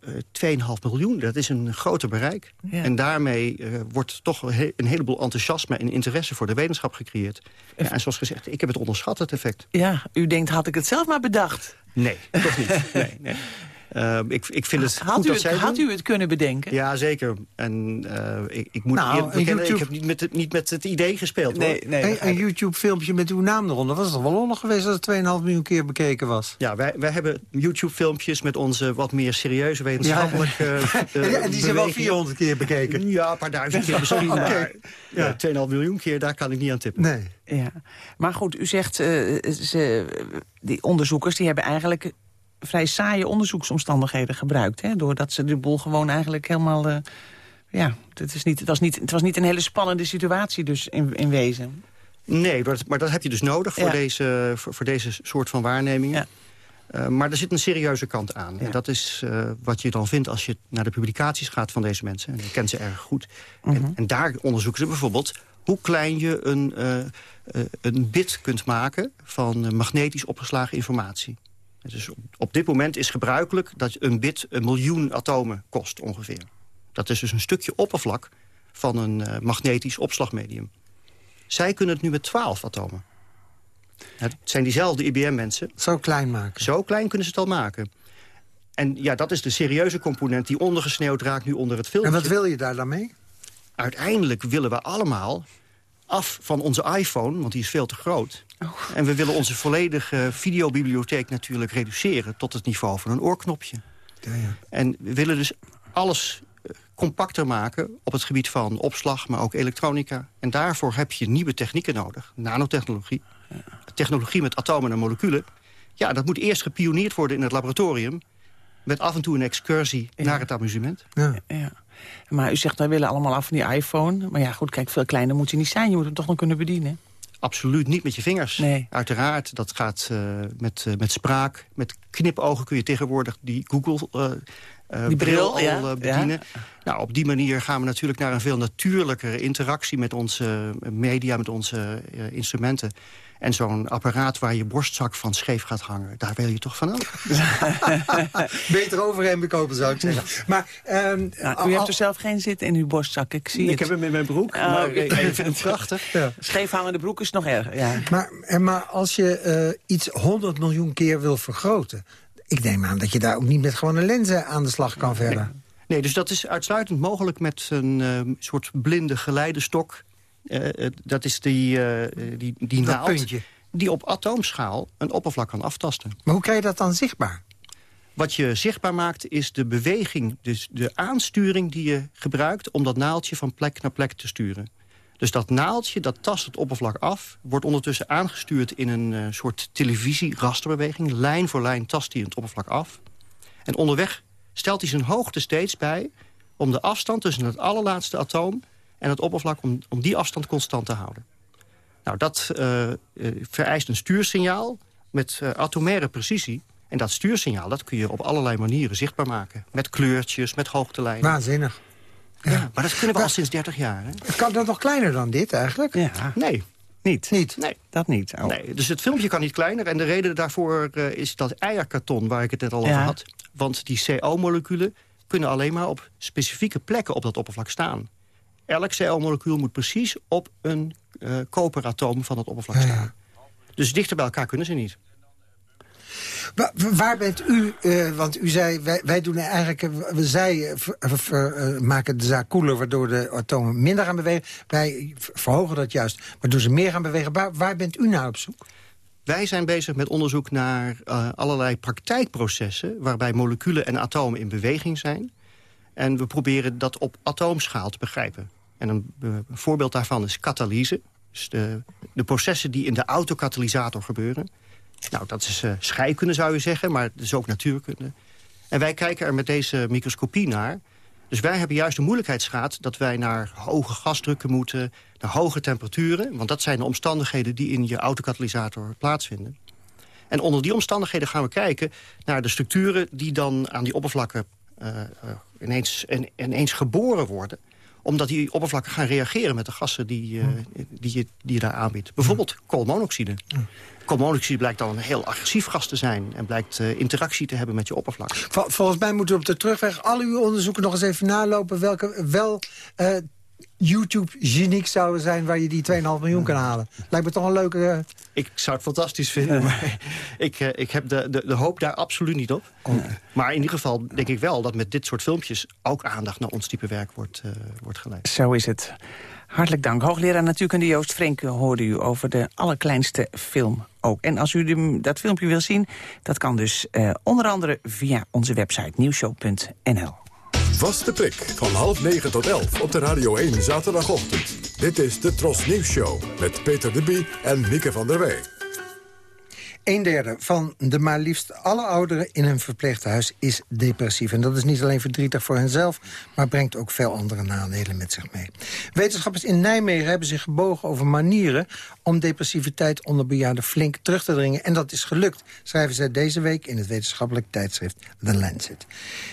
2,5 miljoen. Dat is een groter bereik. Ja. En daarmee eh, wordt toch een, he- een heleboel enthousiasme en interesse voor de wetenschap gecreëerd. Ja, en zoals gezegd, ik heb het onderschat, het effect. Ja, u denkt, had ik het zelf maar bedacht. Nee, toch niet. Nee, nee. Eh, ik, ik vind het Had, goed u dat het, zij had doen. u het kunnen bedenken? Ja, zeker. En eh, ik, ik moet Nou, eerlijk een bekennen, YouTube- ik heb niet met, het, niet met het idee gespeeld. hoor. nee. Een, een YouTube-filmpje met uw naam eronder. Was toch wel lollig geweest als het 2,5 miljoen keer bekeken was? Ja, wij, wij hebben YouTube-filmpjes met onze wat meer serieuze wetenschappelijke eh, en, en die zijn wel bewegingen. 400 keer bekeken. Ja, een paar duizend keer misschien, maar ja, 2,5 miljoen keer, daar kan ik niet aan tippen. Nee. Ja, maar goed, u zegt, eh, ze, die onderzoekers die hebben eigenlijk vrij saaie onderzoeksomstandigheden gebruikt. Hè? Doordat ze de boel gewoon eigenlijk helemaal... eh, ja, het, is niet, het, was niet, het was niet een hele spannende situatie dus in, in wezen. Nee, maar, maar dat heb je dus nodig voor, Ja. deze, voor, voor deze soort van waarnemingen. Ja. Eh, maar er zit een serieuze kant aan. Ja. En dat is eh, wat je dan vindt als je naar de publicaties gaat van deze mensen. En je kent ze erg goed. Mhm. en, en daar onderzoeken ze bijvoorbeeld hoe klein je een, eh, een bit kunt maken... van magnetisch opgeslagen informatie. Dus op, op dit moment is gebruikelijk dat een bit een miljoen atomen kost ongeveer. Dat is dus een stukje oppervlak van een eh, magnetisch opslagmedium. Zij kunnen het nu met 12 atomen. Het zijn diezelfde IBM-mensen. Zo klein maken. Zo klein kunnen ze het al maken. En ja, dat is de serieuze component die ondergesneeuwd raakt nu onder het filmpje. En wat wil je daar dan mee? Uiteindelijk willen we allemaal af van onze iPhone, want die is veel te groot. En we willen onze volledige videobibliotheek natuurlijk reduceren... tot het niveau van een oorknopje. Ja, ja. En we willen dus alles eh, compacter maken op het gebied van opslag, maar ook elektronica. En daarvoor heb je nieuwe technieken nodig. Nanotechnologie, technologie met atomen en moleculen. Ja, dat moet eerst gepioneerd worden in het laboratorium... met af en toe een excursie naar het amusement. Ja. Maar u zegt, wij willen allemaal af van die iPhone. Maar ja, goed, kijk, veel kleiner moet hij niet zijn. Je moet hem toch nog kunnen bedienen. Absoluut niet met je vingers. Nee. Uiteraard, dat gaat eh, met, eh, met spraak. Met knipogen kun je tegenwoordig die Google... eh, Die bril, al ja, ja. bedienen. Nou, op die manier gaan we natuurlijk naar een veel natuurlijkere interactie... met onze media, met onze instrumenten. En zo'n apparaat waar je borstzak van scheef gaat hangen... daar wil je toch van af? Beter overheen bekopen, zou ik zeggen. Maar, ehm, Nou, al- u hebt er zelf geen zin in uw borstzak, ik zie Ik het. heb hem in mijn broek, Oh, maar oké. ik, ik vind het prachtig. ja. Scheefhangende broek is nog erg, ja. Maar, en maar als je eh, iets 100 miljoen keer wil vergroten... ik neem aan dat je daar ook niet met gewone lenzen aan de slag kan verder. Nee, dus dat is uitsluitend mogelijk met een eh, soort blinde geleidestok. Eh, eh, dat is die, eh, die, die Dat naald puntje. die op atoomschaal een oppervlak kan aftasten. Maar hoe krijg je dat dan zichtbaar? Wat je zichtbaar maakt is de beweging, dus de aansturing die je gebruikt... om dat naaldje van plek naar plek te sturen. Dus dat naaldje, dat tast het oppervlak af... wordt ondertussen aangestuurd in een soort televisie-rasterbeweging. Lijn voor lijn tast hij het oppervlak af. En onderweg stelt hij zijn hoogte steeds bij... om de afstand tussen het allerlaatste atoom en het oppervlak... om, om die afstand constant te houden. Nou, dat eh, eh, vereist een stuursignaal met eh, atomaire precisie. En dat stuursignaal dat kun je op allerlei manieren zichtbaar maken. Met kleurtjes, met hoogtelijnen. Waanzinnig. Ja, maar dat kunnen we al sinds 30 jaar. Hè? Kan dat nog kleiner dan dit eigenlijk? Ja, Nee, niet. Niet? nee. Dat niet. Oh. Nee, dus het filmpje kan niet kleiner. En de reden daarvoor eh, is dat eierkarton waar ik het net al over Ja. had. Want die CO-moleculen kunnen alleen maar op specifieke plekken op dat oppervlak staan. Elk CO-molecuul moet precies op een eh, koperatoom van het oppervlak Ja, staan. Dus dichter bij elkaar kunnen ze niet. Wa- wa- waar bent u, eh, want u zei, wij, wij doen eigenlijk, eh, we zij eh, ver- eh, maken de zaak koeler... waardoor de atomen minder gaan bewegen. Wij verhogen dat juist, waardoor ze meer gaan bewegen. Waar, waar bent u naar op zoek? Wij zijn bezig met onderzoek naar eh, allerlei praktijkprocessen... waarbij moleculen en atomen in beweging zijn. En we proberen dat op atoomschaal te begrijpen. En een, eh, een voorbeeld daarvan is katalyse. Dus de, de processen die in de autokatalysator gebeuren. Nou, dat is eh, scheikunde zou je zeggen, maar het is ook natuurkunde. En wij kijken er met deze microscopie naar. Dus wij hebben juist de moeilijkheidsgraad dat wij naar hoge gasdrukken moeten... naar hoge temperaturen, want dat zijn de omstandigheden... die in je autokatalysator plaatsvinden. En onder die omstandigheden gaan we kijken naar de structuren... die dan aan die oppervlakken eh, ineens, in- ineens geboren worden omdat die oppervlakken gaan reageren met de gassen die, eh, die, je, die je daar aanbiedt. Bijvoorbeeld koolmonoxide. Koolmonoxide blijkt dan een heel agressief gas te zijn... en blijkt eh, interactie te hebben met je oppervlak. Vol- volgens mij moeten we op de terugweg al uw onderzoeken nog eens even nalopen... welke wel eh, YouTube-geniek zouden zijn waar je die 2,5 miljoen kan halen. Lijkt me toch een leuke... eh, Ik zou het fantastisch vinden, maar ik, eh, ik heb de, de, de hoop daar absoluut niet op. Maar in ieder geval denk ik wel dat met dit soort filmpjes... ook aandacht naar ons type werk wordt, eh, wordt geleid. Zo is het. Hartelijk dank. Hoogleraar natuurkunde Joost Frenke hoorde u over de allerkleinste film ook. En als u de- dat filmpje wil zien, dat kan dus eh, onder andere via onze website nieuwshow.nl. Vaste prik van half negen tot elf op de Radio 1 zaterdagochtend. Dit is de Tros Nieuws Show met Peter de Bie en Mieke van der Wij. Een derde van de maar liefst alle ouderen in een verpleeghuis is depressief. En dat is niet alleen verdrietig voor henzelf, maar brengt ook veel andere nadelen met zich mee. Wetenschappers in Nijmegen hebben zich gebogen over manieren om depressiviteit onder bejaarden flink terug te dringen. En dat is gelukt, schrijven zij deze week in het wetenschappelijk tijdschrift The Lancet.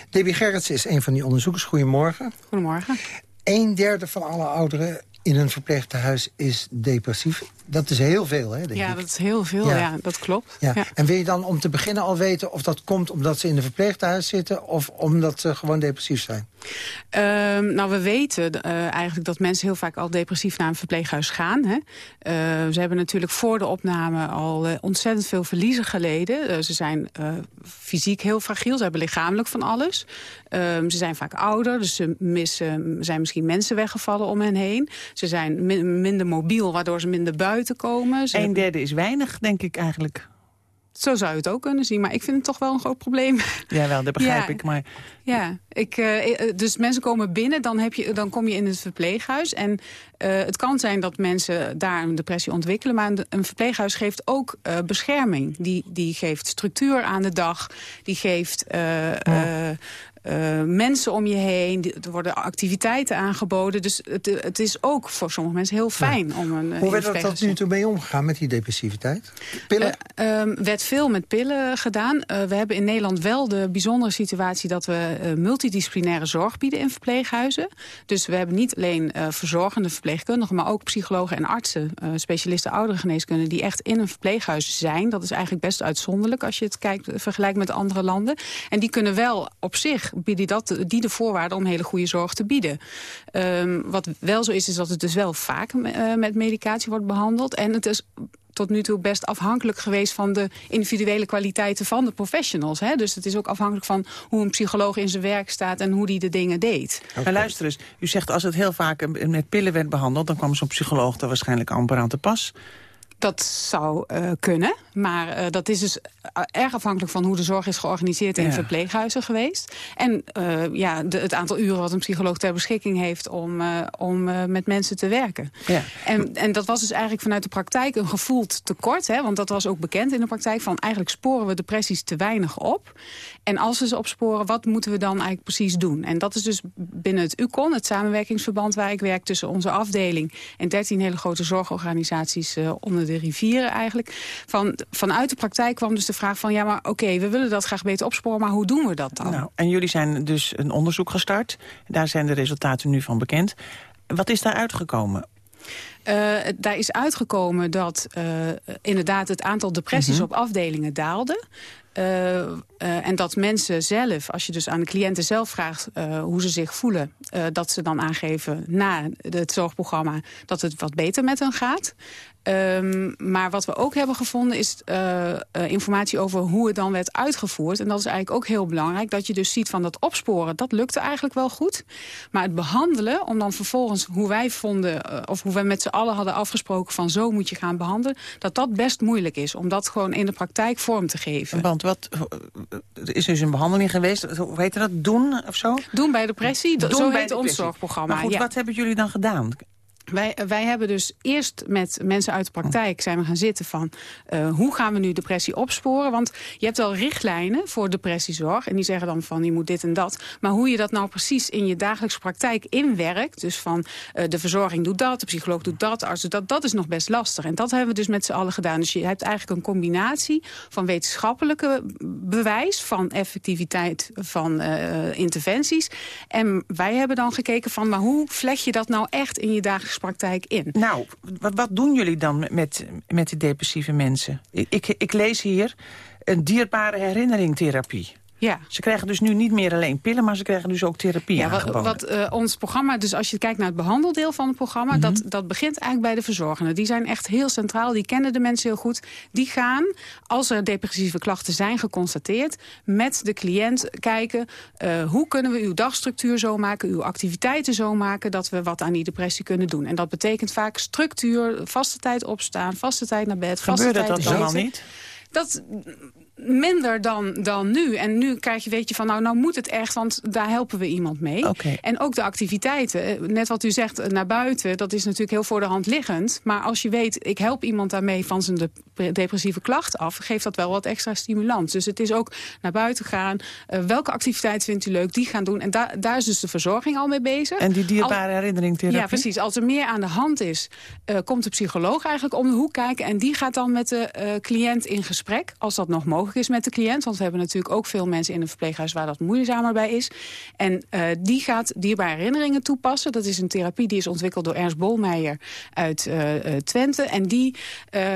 Debbie Gerritsen is een van die onderzoekers. Goedemorgen. Goedemorgen. Een derde van alle ouderen in een verpleeghuis is depressief. Dat is heel veel, hè, denk Ja, ik. dat is heel veel. Ja. Ja, dat klopt. Ja. Ja. En wil je dan om te beginnen al weten of dat komt omdat ze in een verpleeghuis zitten... of omdat ze gewoon depressief zijn? Ehm, nou, we weten eh, eigenlijk dat mensen heel vaak al depressief naar een verpleeghuis gaan. Hè. Eh, ze hebben natuurlijk voor de opname al eh, ontzettend veel verliezen geleden. Ze zijn fysiek heel fragiel, ze hebben lichamelijk van alles. Ehm, ze zijn vaak ouder, dus ze missen, zijn misschien mensen weggevallen om hen heen. Ze zijn min- minder mobiel, waardoor ze minder buiten komen. Ze Een hebben- derde is weinig, denk ik eigenlijk. Zo zou je het ook kunnen zien, maar ik vind het toch wel een groot probleem. Jawel, dat begrijp Ja. ik. Maar Ja, ik, eh, eh, dus mensen komen binnen, dan, heb je, dan kom je in het verpleeghuis. En eh, het kan zijn dat mensen daar een depressie ontwikkelen... maar een, een verpleeghuis geeft ook bescherming. Die, die geeft structuur aan de dag, die geeft... eh, mensen om je heen, er worden activiteiten aangeboden. Dus het, het is ook voor sommige mensen heel fijn om een eh, Hoe werd dat tot nu toe mee omgegaan met die depressiviteit? Pillen? eh, ehm, werd veel met pillen gedaan. We hebben in Nederland wel de bijzondere situatie... dat we multidisciplinaire zorg bieden in verpleeghuizen. Dus we hebben niet alleen verzorgende verpleegkundigen... maar ook psychologen en artsen, specialisten ouderengeneeskunde... die echt in een verpleeghuis zijn. Dat is eigenlijk best uitzonderlijk als je het kijkt, vergelijkt met andere landen. En die kunnen wel op zich bieden dat, die de voorwaarden... om hele goede zorg te bieden. Ehm, wat wel zo is, is dat het dus wel vaak eh, met medicatie wordt behandeld. En het is tot nu toe best afhankelijk geweest van de individuele kwaliteiten van de professionals. Hè? Dus het is ook afhankelijk van hoe een psycholoog in zijn werk staat en hoe die de dingen deed. Maar luister eens, u zegt als het heel vaak met pillen werd behandeld... dan kwam zo'n psycholoog er waarschijnlijk amper aan te pas. Dat zou eh, kunnen, maar eh, dat is dus eh, erg afhankelijk van hoe de zorg is georganiseerd in Ja. verpleeghuizen geweest. En ja, de, het aantal uren wat een psycholoog ter beschikking heeft om, om met mensen te werken. Ja. En, en dat was dus eigenlijk vanuit de praktijk een gevoeld tekort. Hè, want dat was ook bekend in de praktijk. Van eigenlijk sporen we depressies te weinig op. En als we ze opsporen, wat moeten we dan eigenlijk precies doen? En dat is dus binnen het UCON, het samenwerkingsverband waar ik werk... tussen onze afdeling en 13 hele grote zorgorganisaties onder de rivieren eigenlijk. Van, vanuit de praktijk kwam dus de vraag van... ja, maar oké, we willen dat graag beter opsporen, maar hoe doen we dat dan? Nou, en jullie zijn dus een onderzoek gestart. Daar zijn de resultaten nu van bekend. Wat is daar uitgekomen? Eh, daar is uitgekomen dat eh, inderdaad het aantal depressies Mhm. op afdelingen daalde. Eh, en dat mensen zelf, als je dus aan de cliënten zelf vraagt hoe ze zich voelen... dat ze dan aangeven na het zorgprogramma dat het wat beter met hen gaat. Ehm, maar wat we ook hebben gevonden is eh, eh, informatie over hoe het dan werd uitgevoerd. En dat is eigenlijk ook heel belangrijk. Dat je dus ziet van dat opsporen, dat lukte eigenlijk wel goed. Maar het behandelen, om dan vervolgens hoe wij vonden... eh, of hoe wij met z'n allen hadden afgesproken van zo moet je gaan behandelen... dat dat best moeilijk is, om dat gewoon in de praktijk vorm te geven. Want wat, er is dus een behandeling geweest, hoe heet dat, doen of zo? Doen bij depressie, Doen zo bij heet ons depressie. zorgprogramma. Maar goed, ja. wat hebben jullie dan gedaan? Wij, wij hebben dus eerst met mensen uit de praktijk zijn we gaan zitten van... eh, hoe gaan we nu depressie opsporen? Want je hebt wel richtlijnen voor depressiezorg. En die zeggen dan van je moet dit en dat. Maar hoe je dat nou precies in je dagelijkse praktijk inwerkt... dus van eh, de verzorging doet dat, de psycholoog doet dat, de dat... dat is nog best lastig. En dat hebben we dus met z'n allen gedaan. Dus je hebt eigenlijk een combinatie van wetenschappelijke bewijs... van effectiviteit van eh, interventies. En wij hebben dan gekeken van... maar hoe vleg je dat nou echt in je dagelijkse in? Nou, wat, wat doen jullie dan met, met die depressieve mensen? Ik, ik, ik lees hier een dierbare herinneringtherapie. Ja. Ze krijgen dus nu niet meer alleen pillen, maar ze krijgen dus ook therapie Ja, aangeboden. wat eh, ons programma, dus als je kijkt naar het behandeldeel van het programma... Mhm. dat, dat begint eigenlijk bij de verzorgenden. Die zijn echt heel centraal, die kennen de mensen heel goed. Die gaan, als er depressieve klachten zijn geconstateerd... met de cliënt kijken, eh, hoe kunnen we uw dagstructuur zo maken... uw activiteiten zo maken, dat we wat aan die depressie kunnen doen. En dat betekent vaak structuur, vaste tijd opstaan, vaste tijd naar bed... vaste dat tijd dan allemaal eten. niet? Dat minder dan, dan nu. En nu krijg je, weet je van, nou, nou moet het echt, want daar helpen we iemand mee. En ook de activiteiten, eh, net wat u zegt, eh, naar buiten, dat is natuurlijk heel voor de hand liggend. Maar als je weet, ik help iemand daarmee van zijn de- depressieve klacht af, geeft dat wel wat extra stimulans. Dus het is ook naar buiten gaan. eh, welke activiteit vindt u leuk? Die gaan doen. En daar daar is dus de verzorging al mee bezig. En die dierbare herinneringtherapie? ja, precies. Als er meer aan de hand is, eh, komt de psycholoog eigenlijk om de hoek kijken. En die gaat dan met de eh, cliënt in gesprek. Als dat nog mogelijk is met de cliënt. Want we hebben natuurlijk ook veel mensen in een verpleeghuis waar dat moeizamer bij is. En die gaat dierbare herinneringen toepassen. Dat is een therapie die is ontwikkeld door Ernst Bolmeijer uit Twente. En die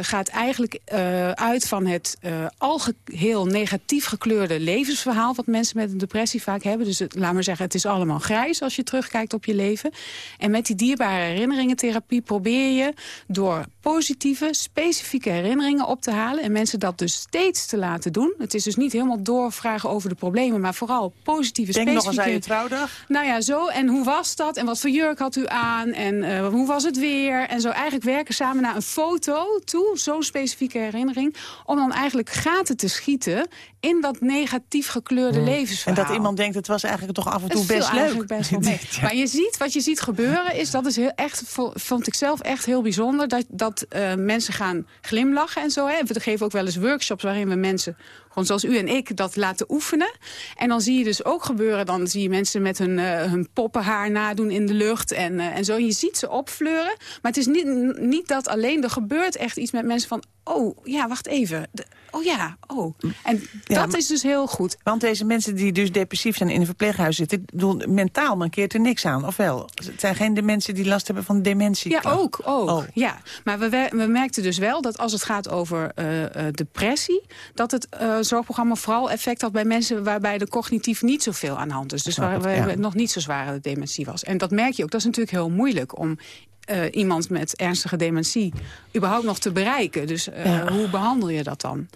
gaat eigenlijk eh, uit van het eh, algeheel negatief gekleurde levensverhaal... wat mensen met een depressie vaak hebben. Dus het, laat maar zeggen, het is allemaal grijs als je terugkijkt op je leven. En met die dierbare herinneringen-therapie probeer je door positieve, specifieke herinneringen op te halen... en mensen dat dus steeds te laten doen. Het is dus niet helemaal doorvragen over de problemen... maar vooral positieve, Denk nog eens specifieke... aan je trouwdag. Nou ja, zo. En hoe was dat? En wat voor jurk had u aan? En eh, hoe was het weer? En zo eigenlijk werken samen naar een foto toe. Zo'n specifieke herinnering. Om dan eigenlijk gaten te schieten in dat negatief gekleurde En levensverhaal. dat iemand denkt, het was eigenlijk toch af en toe best leuk. eigenlijk best wel mee. Maar je ziet, wat je ziet gebeuren is, dat is heel echt, vo- vond ik zelf echt heel bijzonder, dat, dat eh, mensen gaan glimlachen en zo. Hè. We geven ook wel eens workshops waarin we mensen, gewoon zoals u en ik, dat laten oefenen. En dan zie je dus ook gebeuren, dan zie je mensen met hun, eh, hun poppenhaar nadoen in de lucht en, eh, en zo. En je ziet ze opfleuren, maar het is niet, niet dat alleen, er gebeurt echt iets met mensen van, oh ja, wacht even. De- oh ja, oh. En Ja, dat is dus heel goed. Want deze mensen die dus depressief zijn in een verpleeghuis zitten... bedoel, mentaal mankeert er niks aan, of wel? Het zijn geen de mensen die last hebben van dementie. Ja, ook. ook Oh. ja. Maar we, we merkten dus wel dat als het gaat over eh, eh, depressie... dat het eh, zorgprogramma vooral effect had bij mensen... waarbij er cognitief niet zoveel aan de hand is. Dus waar, ja. het nog niet zo zware dementie was. En dat merk je ook. Dat is natuurlijk heel moeilijk om... eh, iemand met ernstige dementie überhaupt nog te bereiken. Dus eh, Ja. hoe behandel je dat dan?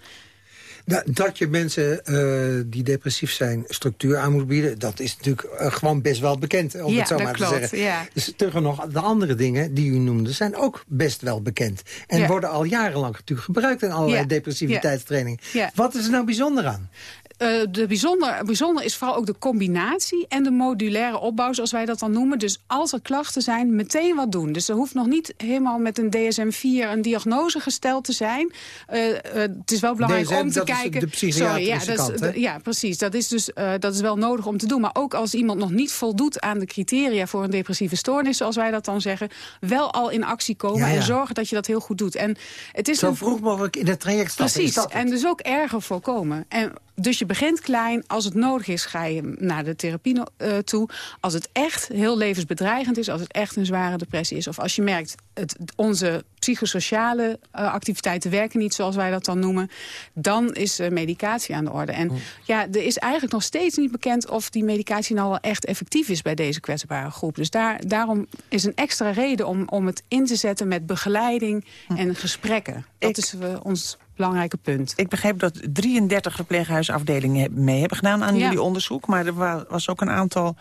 Da- Dat je mensen eh, die depressief zijn structuur aan moet bieden... dat is natuurlijk gewoon best wel bekend, om Ja, het zo dat maar klopt, te zeggen. ja. Dus terug nog, de andere dingen die u noemde... zijn ook best wel bekend. En Ja. worden al jarenlang natuurlijk gebruikt... in allerlei Ja. depressiviteitstraining. Ja. Wat is er nou bijzonder aan? Eh, de bijzonder, bijzonder is vooral ook de combinatie en de modulaire opbouw, zoals wij dat dan noemen. Dus als er klachten zijn, meteen wat doen. Dus er hoeft nog niet helemaal met een DSM-4 een diagnose gesteld te zijn. Eh, eh, het is wel belangrijk DSM, om te dat is kijken... de ja, dat kant, ja, precies. Dat is dus dat is wel nodig om te doen. Maar ook als iemand nog niet voldoet aan de criteria voor een depressieve stoornis, zoals wij dat dan zeggen, wel al in actie komen Ja, ja. en zorgen dat je dat heel goed doet. En het is Zo vroeg mogelijk in het traject stappen. Precies, en dus ook erger voorkomen. En dus je begint klein. Als het nodig is, ga je naar de therapie eh, toe. Als het echt heel levensbedreigend is, als het echt een zware depressie is... of als je merkt, het, onze psychosociale eh, activiteiten werken niet zoals wij dat dan noemen... dan is eh, medicatie aan de orde. En ja, er is eigenlijk nog steeds niet bekend of die medicatie nou wel echt effectief is... bij deze kwetsbare groep. Dus daar, daarom is een extra reden om, om het in te zetten met begeleiding en gesprekken. Dat is ons belangrijke punt. Ik begreep dat 33 verpleeghuisafdelingen mee hebben gedaan aan Ja. jullie onderzoek. Maar er wa- was ook een aantal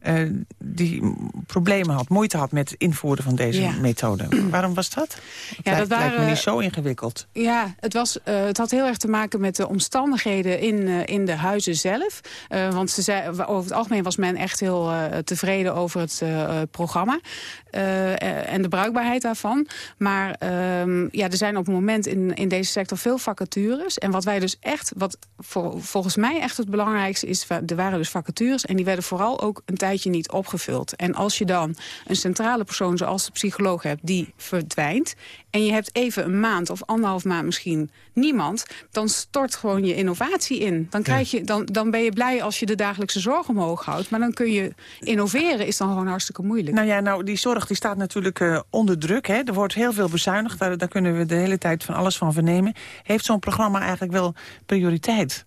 eh, die problemen had, moeite had met het invoeren van deze Ja. methode. Waarom was dat? Het Ja, lijkt, dat lijkt me waren- niet zo ingewikkeld. Ja, het, was, eh, het had heel erg te maken met de omstandigheden in, eh, in de huizen zelf. Want ze zei, over het algemeen was men echt heel tevreden over het programma. en de bruikbaarheid daarvan. Maar ehm, ja, er zijn op het moment in, in deze sector veel vacatures. En wat wij dus echt, wat voor, volgens mij echt het belangrijkste is... er waren dus vacatures en die werden vooral ook een tijdje niet opgevuld. En als je dan een centrale persoon zoals de psycholoog hebt die verdwijnt... en je hebt even een maand of anderhalf maand misschien niemand... dan stort gewoon je innovatie in. Dan, krijg je, dan, dan ben je blij als je de dagelijkse zorg omhoog houdt. Maar dan kun je innoveren, is dan gewoon hartstikke moeilijk. Nou ja, nou, die zorg die staat natuurlijk eh, onder druk. Hè. Er wordt heel veel bezuinigd, daar, daar kunnen we de hele tijd van alles van vernemen. Heeft zo'n programma eigenlijk wel prioriteit?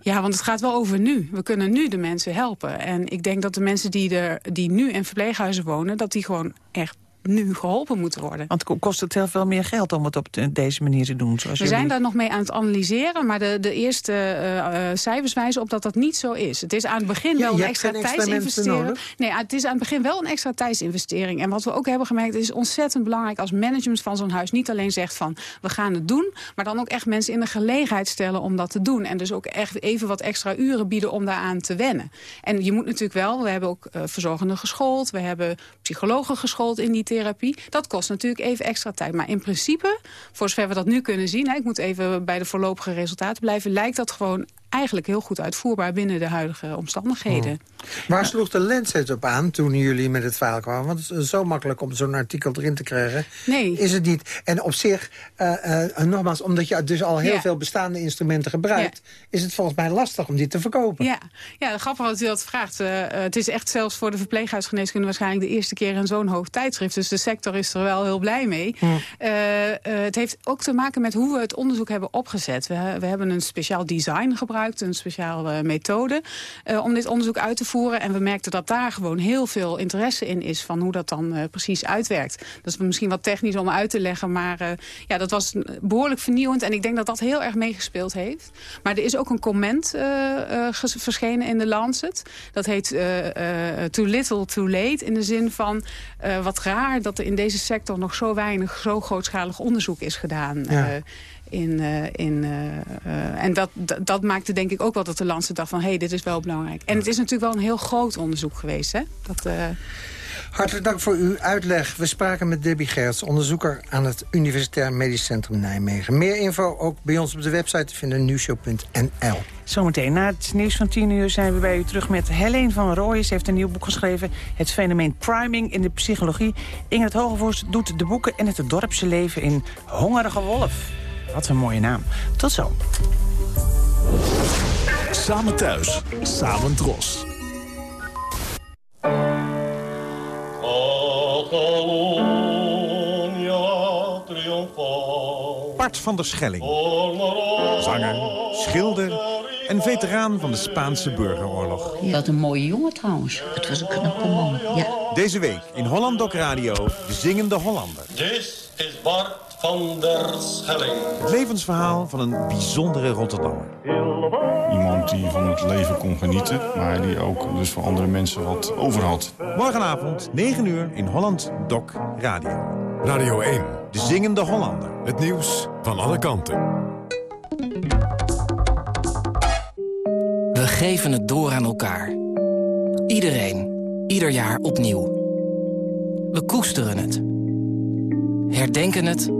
Ja, want het gaat wel over nu. We kunnen nu de mensen helpen. En ik denk dat de mensen die, er, die nu in verpleeghuizen wonen... dat die gewoon echt nu geholpen moeten worden. Want ko- kost het heel veel meer geld om het op de- deze manier te doen? Zoals We jullie? zijn daar nog mee aan het analyseren, maar de, de eerste eh, eh, cijfers wijzen op dat dat niet zo is. Het is aan het begin Ja, wel een extra tijdsinvestering. Nee, het is aan het begin wel een extra tijdsinvestering. En wat we ook hebben gemerkt, het is ontzettend belangrijk als management van zo'n huis niet alleen zegt van we gaan het doen, maar dan ook echt mensen in de gelegenheid stellen om dat te doen. En dus ook echt even wat extra uren bieden om daaraan te wennen. En je moet natuurlijk wel, we hebben ook eh, verzorgenden geschoold, we hebben psychologen geschoold in die therapie. Dat kost natuurlijk even extra tijd. Maar in principe, voor zover we dat nu kunnen zien... Hè, ik moet even bij de voorlopige resultaten blijven... lijkt dat gewoon eigenlijk heel goed uitvoerbaar binnen de huidige omstandigheden. Waar sloeg de Lancet op aan toen jullie met het verhaal kwamen? Want het is zo makkelijk om zo'n artikel erin te krijgen. Nee. Is het niet. En op zich, eh, eh, nogmaals, omdat je dus al heel Ja. veel bestaande instrumenten gebruikt... is het volgens mij lastig om dit te verkopen. Ja, ja grappig dat u dat vraagt. Eh, het is echt zelfs voor de verpleeghuisgeneeskunde waarschijnlijk de eerste keer in zo'n hoog tijdschrift. Dus de sector is er wel heel blij mee. Eh, het heeft ook te maken met hoe we het onderzoek hebben opgezet. We, we hebben een speciaal design gebruikt, een speciale methode eh, om dit onderzoek uit te voeren. En we merkten dat daar gewoon heel veel interesse in is van hoe dat dan eh, precies uitwerkt. Dat is misschien wat technisch om uit te leggen, maar eh, ja, dat was behoorlijk vernieuwend. En ik denk dat dat heel erg meegespeeld heeft. Maar er is ook een comment eh, eh, verschenen in de Lancet. Dat heet eh, eh, Too Little, Too Late. In de zin van eh, wat raar dat er in deze sector nog zo weinig, zo grootschalig onderzoek is gedaan. Ja. In, eh, in, eh, eh, en dat, dat, maakte denk ik ook wel dat de Lancet dacht van... hé, hey, dit is wel belangrijk. En het is natuurlijk wel een heel groot onderzoek geweest. Hè? Dat, eh, Hartelijk dank voor uw uitleg. We spraken met Debbie Gerts, onderzoeker aan het Universitair Medisch Centrum Nijmegen. Meer info ook bij ons op de website te vinden, nieuwshow.nl. Zometeen na het nieuws van 10 uur zijn we bij u terug met Helene van Rooijs. Ze heeft een nieuw boek geschreven, Het fenomeen priming in de psychologie. Ingrid Hogevoors doet de boeken en het dorpse leven in Hongerige Wolf. Wat een mooie naam. Tot zo. Samen thuis, samen dros. Bart van der Schelling. Zanger, schilder en veteraan van de Spaanse burgeroorlog. Wat een mooie jongen trouwens. Het was een knappe man, ja. Deze week in Holland Doc Radio, de zingende Hollander. Dit is Bart van der Schelling. Het levensverhaal van een bijzondere Rotterdammer. Iemand die van het leven kon genieten, maar die ook dus voor andere mensen wat over had. Morgenavond, 9 uur, in Holland Doc Radio. Radio 1. De Zingende Hollander. Het nieuws van alle kanten. We geven het door aan elkaar. Iedereen, ieder jaar opnieuw. We koesteren het. Herdenken het.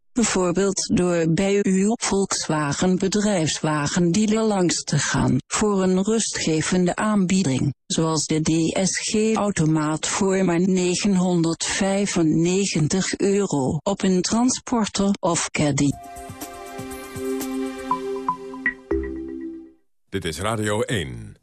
Bijvoorbeeld door bij uw Volkswagen bedrijfswagen dealer langs te gaan voor een rustgevende aanbieding, zoals de DSG-automaat voor maar 995 euro op een transporter of caddy. Dit is Radio 1.